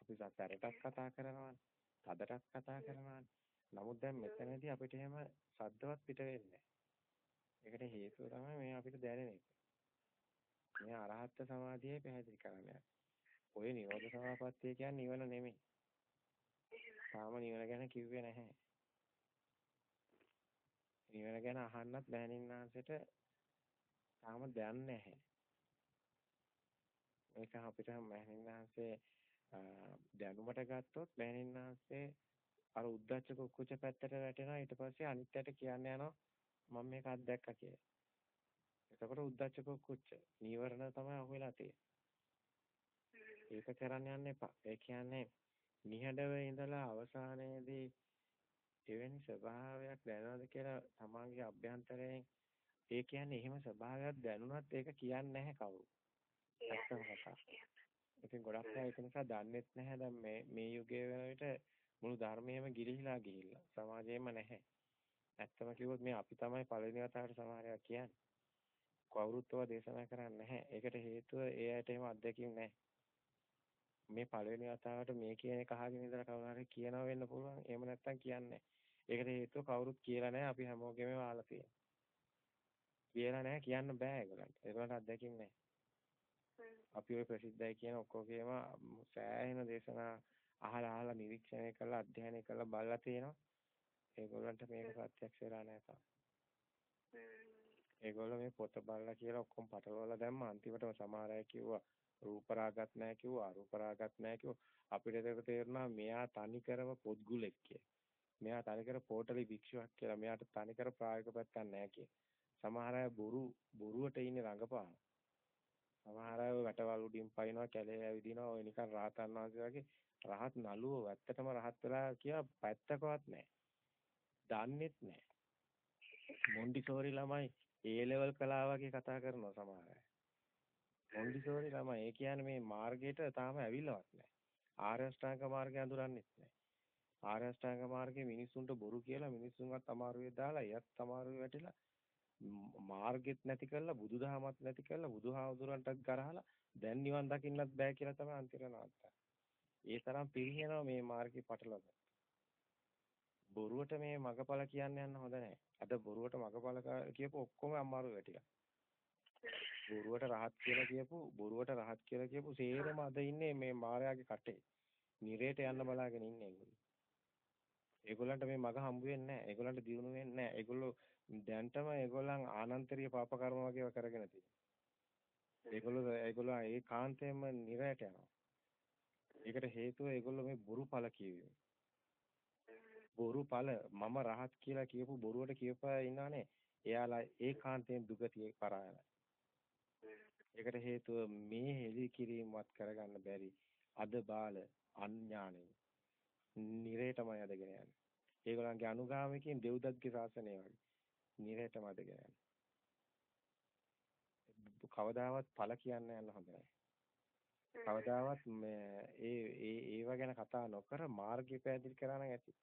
අපි සැරටත් කතා කරනවානේ. තදටත් කතා කරනවානේ. නමුත් දැන් මෙතනදී අපිට එහෙම සද්දවත් පිට වෙන්නේ නැහැ. ඒකට හේතුව තමයි මේ අපිට දැනෙන එක. මේ අරහත් සමාධියේ පැහැදිලි කරන්නේ. ඔය නිරෝධ සමාපත්තිය කියන්නේ නිවන නෙමෙයි. තාම නිවන ගැන කිව්වේ නැහැ. නිවන ගැන අහන්නත් බෑනින්නාන්සෙට තාම දැනන්නේ නැහැ. ඒක අපිට මෑණින්නාන්සේ දැනුමට ගත්තොත් මෑණින්නාන්සේ අර උද්දච්ච කුච්ච පැත්තට වැටෙනවා ඊට පස්සේ අනිත්යට කියන්න යනවා මම මේක අත්දැක්කා කියලා. එතකොට උද්දච්ච කුච්ච නීවරණ තමයි අහුවෙලා තියෙන්නේ. ඒක කරන්න යන්න එපා. ඒ කියන්නේ නිහඬව ඉඳලා අවසානයේදී එවැනි ස්වභාවයක් දැනනවද කියලා තමන්ගේ අභ්‍යන්තරයෙන් ඒ කියන්නේ එහෙම ස්වභාවයක් දැනුණත් ඒක කියන්නේ නැහැ කවුරු. ඇත්තම කතා. ඉතින් ගොඩක් අය ඒක නිසා දන්නෙත් නැහැ දැන් මේ මේ යුගයේ වෙන විට මුළු ධර්මයේම ගිලිහිලා ගිහිල්ලා සමාජයේම නැහැ. ඇත්තම කිව්වොත් මේ අපි තමයි පළවෙනි වතාවට සමහරයක් කියන්නේ. කවුරුත්ව දේශනා කරන්නේ නැහැ. ඒකට හේතුව ඒ ඇයට එහෙම අත්දැකීම් නැහැ. මේ පළවෙනි වතාවට මේ කියන එක අහගෙන ඉඳලා කවුරු හරි කියනවා වෙන්න පුළුවන්. එහෙම නැත්තම් කියන්නේ ඒකට හේතුව කවුරුත් කියලා නැහැ. අපි හැමෝගෙම අහලා තියෙනවා. කියලා නැහැ කියන්න බෑ ඒගොල්ලන්ට. ඒගොල්ලන්ට අත්දැකීම් නැහැ. අපි ওই ප්‍රසිද්ධයි කියන ඔක්කොගේම සෑහෙන දේශනා අහලා අහලා නිරීක්ෂණය කරලා අධ්‍යයනය කරලා බලලා තියෙනවා. ඒගොල්ලන්ට මේක ප්‍රත්‍යක්ෂ වෙලා නැහැ තාම. ඒගොල්ලෝ මේ පොත බලලා කියලා ඔක්කොම පටලවලා දැම්ම අන්තිමටම සමහර අය කිව්වා රූප රාගත් නැහැ කිව්වා අරූප රාගත් නැහැ කිව්වා අපිට ඒක තේරුණා මෙයා තනිකරම පොත්ගුලෙක් කියලා. මෙයා තනිකර පොටලි භික්ෂුවක් කියලා. මෙයාට තනිකර ප්‍රායෝගික පැත්තක් නැහැ කියලා. සමහර අය බොරු බොරුවට ඉන්නේ රඟපාන. සමහර අය වැටවල් උඩින් පයින්නවා කැලේ ඇවිදිනවා ඔය නිකන් රහතන් වහන්සේ වගේ රහත් නළුවෝ ඇත්තටම රහත් වෙලා කියා පැත්තකවත් නැහැ. දන්නෙත් නැහැ. මොන්ඩිසෝරි ළමයි ඒ ලෙවල් කලා වගේ කතා කරනවා සමහර අය. මොන්ඩිසෝරි ළමයි ඒ කියන්නේ මේ මාර්ගයට තාම ඇවිල්ලවත් නැහැ. ආර්ය අෂ්ටාංග මාර්ගය අඳුරන්නෙත් නැහැ. ආර්ය අෂ්ටාංග මාර්ගයේ මිනිස්සුන්ට බොරු කියලා මිනිස්සුන්වත් අමාරුවේ දාලා එයත් අමාරුවේ වැටිලා මාර්ගෙත් නැති කරලා බුදුදහමත් නැති කරලා බුදුහාමුදුරන්ටත් ගරහලා දැන් නිවන් දකින්නත් බෑ කියලා තමයි අන්තිම නාත්තය. ඒ තරම් පිරිනනවා මේ මාර්ගේ පටලවගත්තා. බොරුවට මේ මගපල කියන්න යන්න හොඳ නැහැ. අද බොරුවට මගපල කියපු ඔක්කොම අමාරු වැටිලා. බොරුවට රහත් කියලා කියපු බොරුවට රහත් කියලා කියපු සේරම අද ඉන්නේ මේ මායාවේ කටේ. නිරේට යන්න බලාගෙන ඉන්නේ ඒගොල්ලෝ. ඒගොල්ලන්ට මේ මග හම්බ වෙන්නේ නැහැ. ඒගොල්ලන්ට දියුණු වෙන්නේ නැහැ. ඒගොල්ලෝ දැන්ටම ඒගොල්ලන් ආනන්තරීය පාප කර්ම වගේව කරගෙන තියෙනවා. ඒගොල්ලෝ ඒගොල්ලෝ ඒ කාන්තේම නිරයට යනවා. ඒකට හේතුව ඒගොල්ලෝ මේ බොරු ඵල කියවීම. බොරු ඵල මම රහත් කියලා කියපු බොරුවට කියපා ඉන්නවනේ. එයාලා ඒ කාන්තේන් දුගතිය පරායන. ඒකට හේතුව මේ හෙලි කිරීමවත් කරගන්න බැරි අද බාල අඥානෙ. නිරේටමයි අදගෙන යන්නේ. ඒගොල්ලන්ගේ අනුගාමිකයන් දෙව්දත්ගේ ශාසනය වගේ. නිරේටම අදගෙන යන්නේ. කවදාවත් ඵල කියන්න යන්න හොඳ නැහැ. කවදාවත් මේ ඒ ඒ ඒව ගැන කතා නොකර මාර්ගය පැහැදිලි කරා නම් ඇති.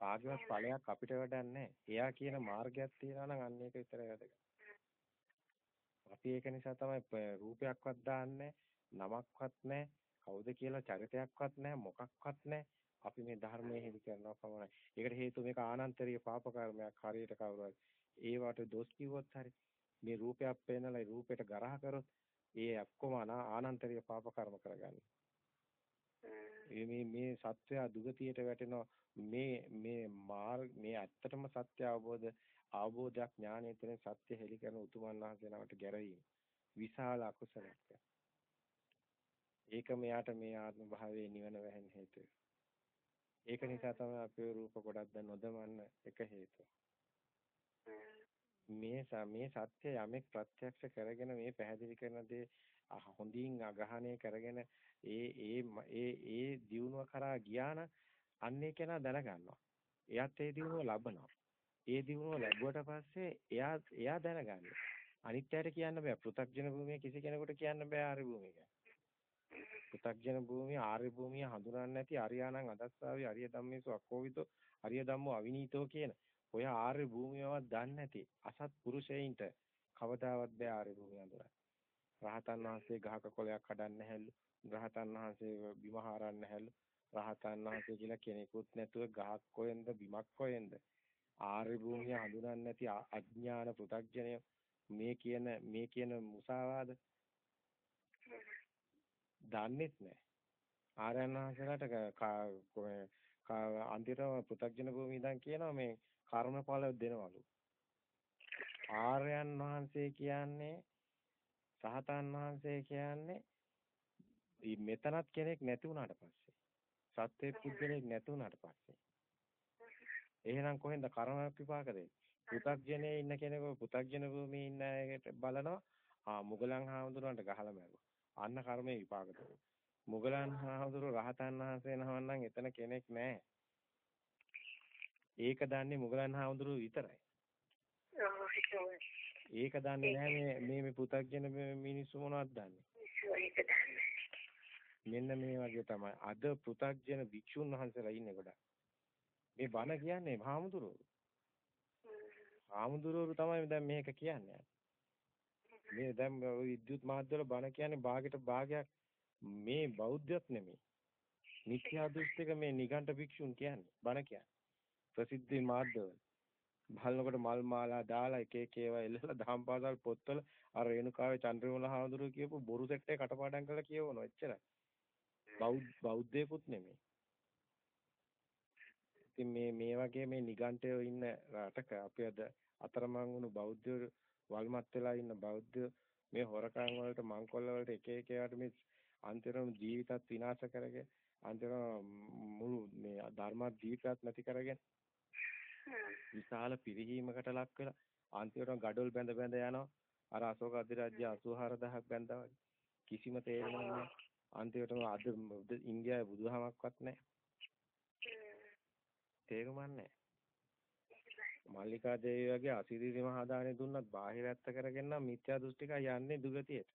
කාගේවත් ඵලයක් අපිට වැඩක් නැහැ. එයා කියන මාර්ගයක් තියනවා නම් අන්න ඒක විතරයි වැදගත්. අපි ඒක නිසා තමයි රූපයක්වත් දාන්නේ නමක්වත් නැහැ. කවුද කියලා චරිතයක්වත් නැහැ. මොකක්වත් නැහැ. අපි මේ ධර්මයේ හෙලි කරනවා පමණයි. ඒකට හේතුව මේක ආනන්තරීය පාප කර්මයක් හරියට කවුරුහරි. ඒවට දොස් කිව්වොත් හරි. මේ රූපයක් පේනලා රූපයට ගරහ කරොත් ඒ ඔක්කොම ආනන්තරීය පාප කර්ම කරගන්නේ. මේ මේ සත්‍යය දුගතියට වැටෙනවා මේ මේ මාර්ග මේ ඇත්තටම සත්‍ය අවබෝධ අවබෝධයක් ඥානය තුළින් සත්‍ය හෙලි කරන උතුමන් වහන්සේ නමට ගැරවීම විශාල අකුසලයක්. ඒක මෙයාට මේ ආත්ම භාවයේ නිවන වැහෙන හේතුව. ඒක නිසා තමයි අපේ රූප ගොඩක් දැන් නොදමන්න එක හේතුව. මේ මේ සත්‍ය යමෙක් ප්‍රත්‍යක්ෂ කරගෙන මේ පැහැදිලි කරන දේ හොඳින් අගහණය කරගෙන ඒ ඒ ඒ ඒ දියුණුව කරා ගියාන අන්නේ කෙනා දැනගන්නවා. එයාත් ඒ දියුණුව ලබනවා. ඒ දියුණුව ලැබුවට පස්සේ එයා එයා දැනගන්නවා. අනිත්‍යයට කියන්න බෑ. පෘථග්ජන භූමිය කිසි කෙනෙකුට කියන්න බෑ ආර්ය භූමිය ගැන. පෘථග්ජන භූමිය ආර්ය භූමිය හඳුනන්නේ නැති අරියාණං අදස්සාවේ අරිය ධම්මේසු අක්කෝවිතෝ අරිය ධම්මෝ අවිනීතෝ කියන ඔය ආර්ය භූමියවත් දන්නේ නැති අසත් පුරුෂයින්ට කවදාවත් බෑ ආර්ය භූමිය හඳුනන්න. රහතන් වහන්සේ ගහක කොළයක් කඩන්නේ නැහැලු. රහතන් වහන්සේ බිම හරන්නේ නැහැලු. රහතන් වහන්සේ කියලා කෙනෙකුත් නැතුව ගහක් කොහෙන්ද බිමක් කොහෙන්ද ආර්ය භූමිය හඳුනන්නේ නැති අඥාන පෘථග්ජනය මේ කියන මේ කියන මුසාවාද? දන්නේත් නැහැ ආර්යයන් වහන්සේලාට අන්තිම පෘථග්ජන භූමිය ඉඳන් කියනවා මේ කර්මඵල දෙනවලු. ආර්යයන් වහන්සේ කියන්නේ සහතන් වහන්සේ කියන්නේ මෙතනත් කෙනෙක් නැති වුණාට පස්සේ සත්‍යයේ පුද්ගලෙක් නැති වුණාට පස්සේ එහෙනම් කොහෙන්ද කර්ම විපාක දෙන්නේ? පු탁ජනේ ඉන්න කෙනෙකු පු탁ජන භූමියේ ඉන්න එකට බලනවා ආ මුගලන් හාමුදුරන්ට ගහලා මැරුවා. අන්න කර්මයේ විපාක දෙනවා. මුගලන් හාමුදුරු රහතන් වහන්සේ නමන්නම් එතන කෙනෙක් නැහැ. ඒක දන්නේ මුගලන් හාමුදුරු විතරයි. ඒක දන්නේ නැහැ මේ මේ පු탁ජන මිනිස්සු මොනවද දන්නේ? ඒක දන්නේ මෙන්න මේ වගේ තමයි. අද පු탁ජන භික්ෂුන් වහන්සේලා ඉන්නේ ගොඩක්. මේ බණ කියන්නේ හාමුදුරුවෝ. හාමුදුරුවෝ තමයි දැන් මේක කියන්නේ. මේ දැන් විද්‍යුත් මාධ්‍යවල බණ කියන්නේ භාගයට භාගයක් මේ බෞද්ධයත් නෙමෙයි. මිත්‍යා දෘෂ්ටික මේ නිගණ්ඨ භික්ෂුන් කියන්නේ බණ කියන්නේ. ප්‍රසිද්ධ මාධ්‍යවල. බලනකොට මල් මාලා දාලා එක එක ඒවා එල්ලලා දහම් පාසල් පොත්වල අර රේණුකාවේ චන්ද්‍රවිමල හාමුදුරුවෝ කියපු බොරු සෙට්ටේ කටපාඩම් කරලා කියවනවා එච්චරයි. බෞද්ධ බෞද්ධයෙකුත් නෙමෙයි. ඉතින් මේ මේ වගේ මේ නිගණ්ඨයෝ ඉන්න රටක අපි අද අතරමං වුණු බෞද්ධයෝ වල්මත් වෙලා ඉන්න බෞද්ධ මේ හොරකම් වලට මංකොල්ල වලට එක එක ඒවාට මේ අන්තිම ජීවිතත් විනාශ කරගෙන අන්තිම මුළු මේ ධර්ම ජීවිතත් නැති කරගෙන විශාල පිරිහීමකට ලක් වෙලා අන්තිමට gadol බැඳ බැඳ යනවා. අර අශෝක අධිරාජ්‍ය 84000ක් බැඳා වගේ කිසිම තේරුමක් නැහැ. අන්තිමටම අද ඉන්දියාවේ බුදුහමක්වත් නැහැ. තේරුමක් නැහැ. මල්ලිකා දේවිය වගේ අසිරිරි මහදානෙ දුන්නත් බාහිර ඇත්ත කරගෙන නම් මිත්‍යා දෘෂ්ටිකයි යන්නේ දුගතියට.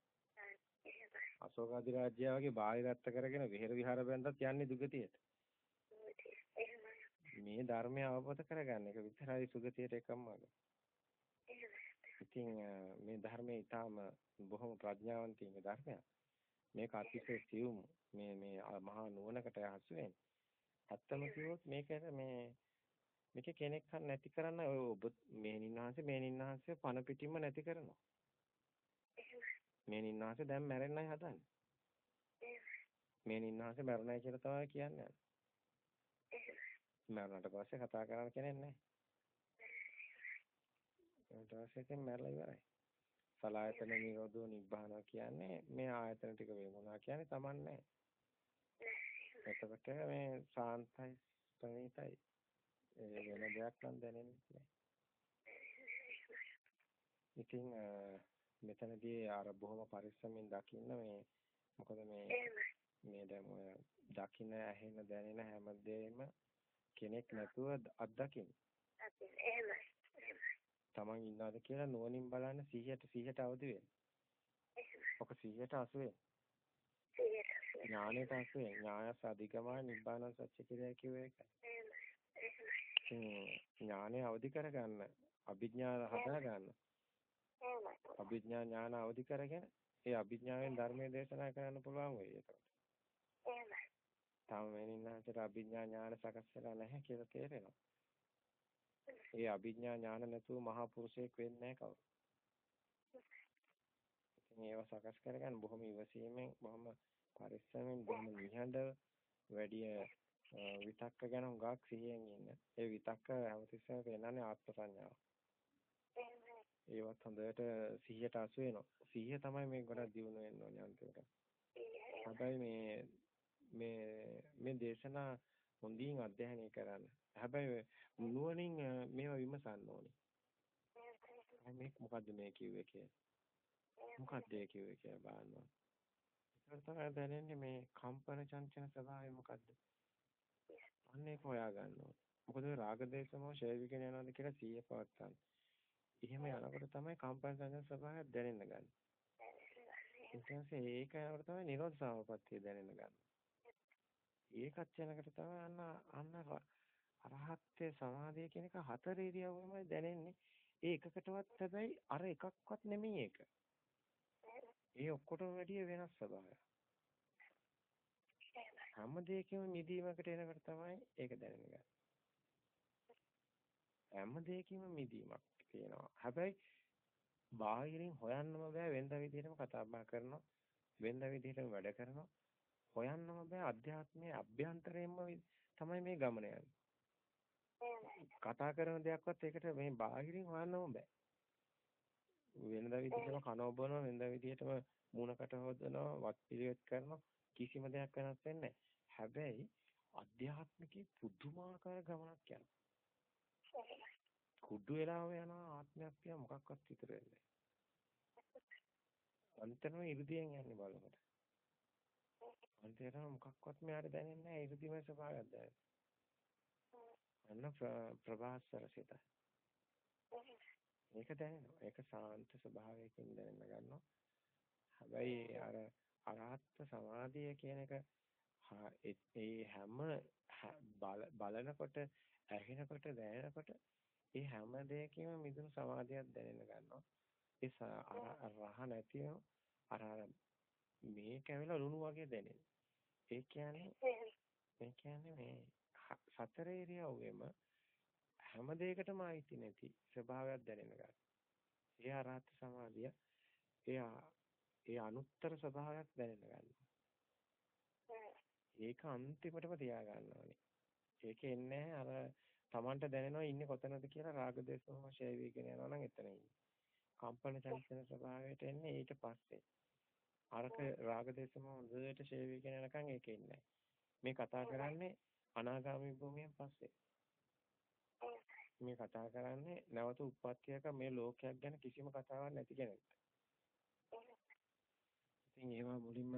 අශෝක අධිරාජ්‍ය වගේ බාහිර ඇත්ත කරගෙන විහෙර විහාර බැඳත් යන්නේ දුගතියට. මේ ධර්මය අවබෝධ කරගන්න එක විතරයි සුගතියට එකම මඟ. ඉතින් මේ ධර්මයේ ඊටාම බොහොම ප්‍රඥාවන්තින ධර්මයක්. මේක අතිශය සියුම් මේ මේ මහා නුවණකට හසු වෙන්නේ. ඇත්තම කිව්වොත් මේකට මේ මේක කෙනෙක් නැති කරන්න ඔය ඔබ මේනින්හන්සේ මේනින්හන්සේ පණ පිටින්ම නැති කරනවා. මේනින්හන්සේ දැන් මැරෙන්නයි හදන්නේ. මේනින්හන්සේ මැරණයි කියලා තමයි කියන්නේ. මරුණට පස්සේ කතා කරන්න කෙනෙක් නැහැ. ඊට පස්සේ ඉතින් මැරලා ඉවරයි. සලායතන නිරෝධෝ නිබ්බාන කියන්නේ මේ ආයතන ටික වේමුණා කියන්නේ Taman එතකොට මේ සාන්තයි ප්‍රණීතයි ඒ වෙන දෙයක් නම් දැනෙන්නේ නැහැ. ඉතින් මෙතනදී අර බොහොම පරිස්සමින් දකින්න මේ මොකද මේ මේ දැන් ඔය දකින්න ඇහෙන දැනෙන හැම දෙයක්ම කෙනෙක් නැතුව අත්දකින්න. එහෙමයි. තමන් ඉන්නවද කියලා නුවණින් බලන්න 100ට 100ට අවදි වෙන්න. ඔක 100ට 80 ඥානයට 80 ඥායස අධිකමයි නිබ්බාන සත්‍ය කියලා කිව්ව එක. ඥානය අවදි කරගන්න අභිඥා හදා ගන්න. අභිඥා ඥාන අවදි කරගෙන ඒ අභිඥාවෙන් ධර්මයේ දේශනා කරන්න පුළුවන් වෙයි එතකොට. තාම වෙනින්නාට අභිඥා ඥාන සකස් වෙලා නැහැ කියලා තේරෙනවා. ඒ අභිඥා ඥාන නැතුව මහා පුරුෂයෙක් වෙන්නේ නැහැ කවුරු. ඉතින් ඒව සකස් කරගන්න බොහොම ඉවසීමෙන් බොහොම පරිස්සමෙන් බොහොම නිහඬව වැඩි විතක්ක ගැන හුඟක් සිහියෙන් ඉන්න. ඒ විතක්ක හැමතිස්සෙම පේනන්නේ ආත්ම සංඥාව. ඒවත් හොඳට 100ට 80 වෙනවා. 100 තමයි මේ ගොඩක් දියුණු වෙන්න ඕනේ අන්තිමට. හැබැයි මේ මේ මේ දේශනා හොඳින් අධ්‍යයනය කරන්න. හැබැයි නුවණින් මේවා විමසන්න ඕනේ. මේක මොකද්ද මේ කිව්වේ කියලා. මොකද්ද ඒ කිව්වේ කියලා බලන්න. ඒකට තමයි දැනෙන්නේ මේ කම්පන චංචන ස්වභාවය මොකද්ද? අන්න ඒක හොයා ගන්න ඕනේ. මොකද රාග දේශමෝ ෂේවිකන යනවාද කියලා සීය පවත්තන්න. එහෙම යනකොට තමයි කම්පන චංචන ස්වභාවය දැනෙන්න ගන්න. ඊට පස්සේ ඒක යනකොට තමයි නිරෝධ සමාපත්තිය දැනෙන්න ගන්න. ඒකත් යනකොට තමයි අන්න අන්න අරහත්ත්‍ය සමාධිය කියන එක හතර ඉරියව්වෙමයි දැනෙන්නේ. ඒ එකකටවත් හැබැයි අර එකක්වත් නෙමෙයි ඒක. ඒ ඔක්කොටම වැඩිය වෙනස් ස්වභාවයක්. හැම දෙයකම මිදීමකට එනකොට තමයි ඒක දැනෙන්නේ. හැම දෙයකම මිදීමක් තියෙනවා. හැබැයි බාහිරින් හොයන්නම බෑ වෙනද විදිහටම කතා බහ කරනවා. වෙනද විදිහටම වැඩ කරනවා. හොයන්නම බෑ අධ්‍යාත්මයේ අභ්‍යන්තරයෙන්ම තමයි මේ ගමන යන්නේ. කතා කරන දෙයක්වත් ඒකට මේ බාහිරින් හොයන්නම බෑ. වෙනද විදිහටම කනව බොනවා වෙනද විදිහටම මූණකට හොදනවා වත් පිළිවෙත් කරනවා කිසිම දෙයක් වෙනස් වෙන්නේ හැබැයි අධ්‍යාත්මිකේ පුදුමාකාර ගමනක් යනවා. කුඩු වෙලාව යනවා ආත්මයක් තියා මොකක්වත් ඉතුරු වෙන්නේ නැහැ. අන්තරම ඉර්ධියෙන් යන්නේ බලකට. අන්තරම මොකක්වත් මෙයාට දැනෙන්නේ නැහැ ඉර්ධිමය ස්වභාවයක් දැනෙන්නේ. අන්න ප්‍රභාස්වර සිතයි. ඒක දැනෙනවා. ඒක සාන්ත ස්වභාවයකින් දැනෙන්න ගන්නවා. හැබැයි අර අරහත් සමාධිය කියන එක ඒ හැම බලනකොට ඇහෙනකොට දැනෙනකොට ඒ හැම දෙයකින්ම මිදුණු සමාධියක් දැනෙන්න ගන්නවා. ඒ රහ නැතිව අර මේ කැවිලා ලුණු වගේ දැනෙන. ඒ කියන්නේ ඒ කියන්නේ මේ සතර ඉරියව්වෙම හැම දෙයකටම අයිති නැති ස්වභාවයක් දැනෙන ගන්න. ඒ ආරහත් සමාධිය ඒ ඒ අනුත්තර ස්වභාවයක් දැනෙන ගන්න. ඒක අන්තිමටම තියා ගන්න ඕනේ. ඒකේ එන්නේ අර Tamanට දැනෙනවා ඉන්නේ කොතනද කියලා රාග දේශ මොහොෂය වේගෙන යනවා නම් එතන ඉන්නේ. කම්පන චංචන ස්වභාවයට එන්නේ ඊට පස්සේ. අරක රාග දේශම හොඳට ෂය වේගෙන යනකම් ඒක ඉන්නේ. මේ කතා කරන්නේ අනාගාමී භූමියෙන් පස්සේ. මේ කතා කරන්නේ නැවත උත්පත්තියක මේ ලෝකයක් ගැන කිසිම කතාවක් නැති කෙනෙක්ට. ඉතින් ඒවා මුලින්ම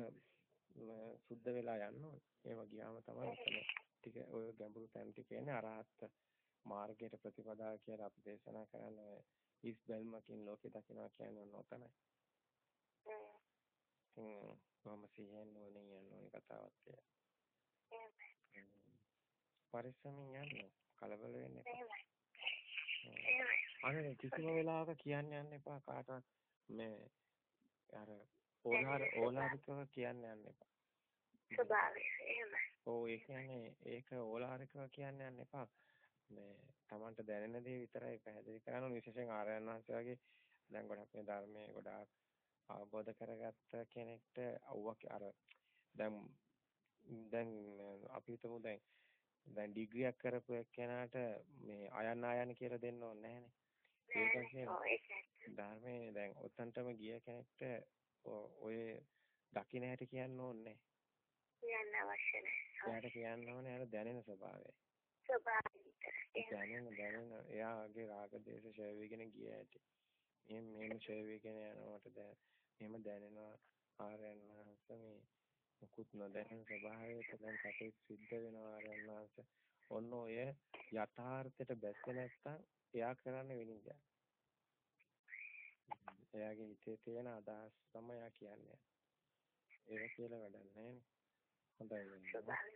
සුද්ධ වෙලා යන්න ඕනේ. ඒවා ගියාම තමයි එතන ටික ඔය ගැඹුරු තැන් ටික එන්නේ අරහත් මාර්ගයට ප්‍රතිපදාව කියලා අපි දේශනා කරන්නේ ඉස් බැල්මකින් ලෝකෙ දකිනවා කියන්නේ ඔතනයි. ඉතින් කොහොම සිහියෙන් නොනේ යන ඕනේ කතාවක් කියලා. පරිස්සමින් යන්න කලබල වෙන්න එපා. අනේ කිසිම වෙලාවක කියන්න යන්න එපා කාටවත් මේ අර ඕලාර ඕලාරිකව කියන්න යන්න එපා. ස්වභාවය එහෙමයි. ඔව් ඒ කියන්නේ ඒක ඕලාරිකව කියන්න යන්න එපා. මේ Tamanට දැනෙන දේ විතරයි පැහැදිලි කරන්න විශේෂයෙන් ආර්යයන් වහන්සේ වගේ දැන් ගොඩක් මේ ධර්මයේ ගොඩාක් අවබෝධ කරගත්ත කෙනෙක්ට අවුවක් අර දැන් දැන් අපි හිතමු දැන් දැන් ඩිග්‍රියක් කරපු එක්කෙනාට මේ අයන්න ආයන්න කියලා දෙන්න ඕනේ නැහනේ. ධර්මයේ දැන් ඔතනටම ගිය කෙනෙක්ට ඔය දකින්න හැටි කියන්න ඕනේ කියන්න අවශ්‍ය නැහැ. කියන්න ඕනේ අර දැනෙන ස්වභාවය. දැනෙන දැනෙන එයාගේ රාග දේශ ඡය වේගෙන ගිය හැටි. මේ මේම ඡය වේගෙන යනකොට දැන් එහෙම දැනෙනවා ආරයන් මේ මුකුත් නොදැනෙන ස්වභාවයක දැන් කටේ සිද්ධ වෙනවා ආරයන්වාස. ඔන්න ඔය යථාර්ථයට බැස්සේ නැත්නම් එයා කරන්නේ වෙනින් දෙයක්. එයාගේ හිතේ තියෙන අදහස් තමයි එයා කියන්නේ. ඒක කියලා වැඩක් නැහැ. හොඳයි. ස්වභාවය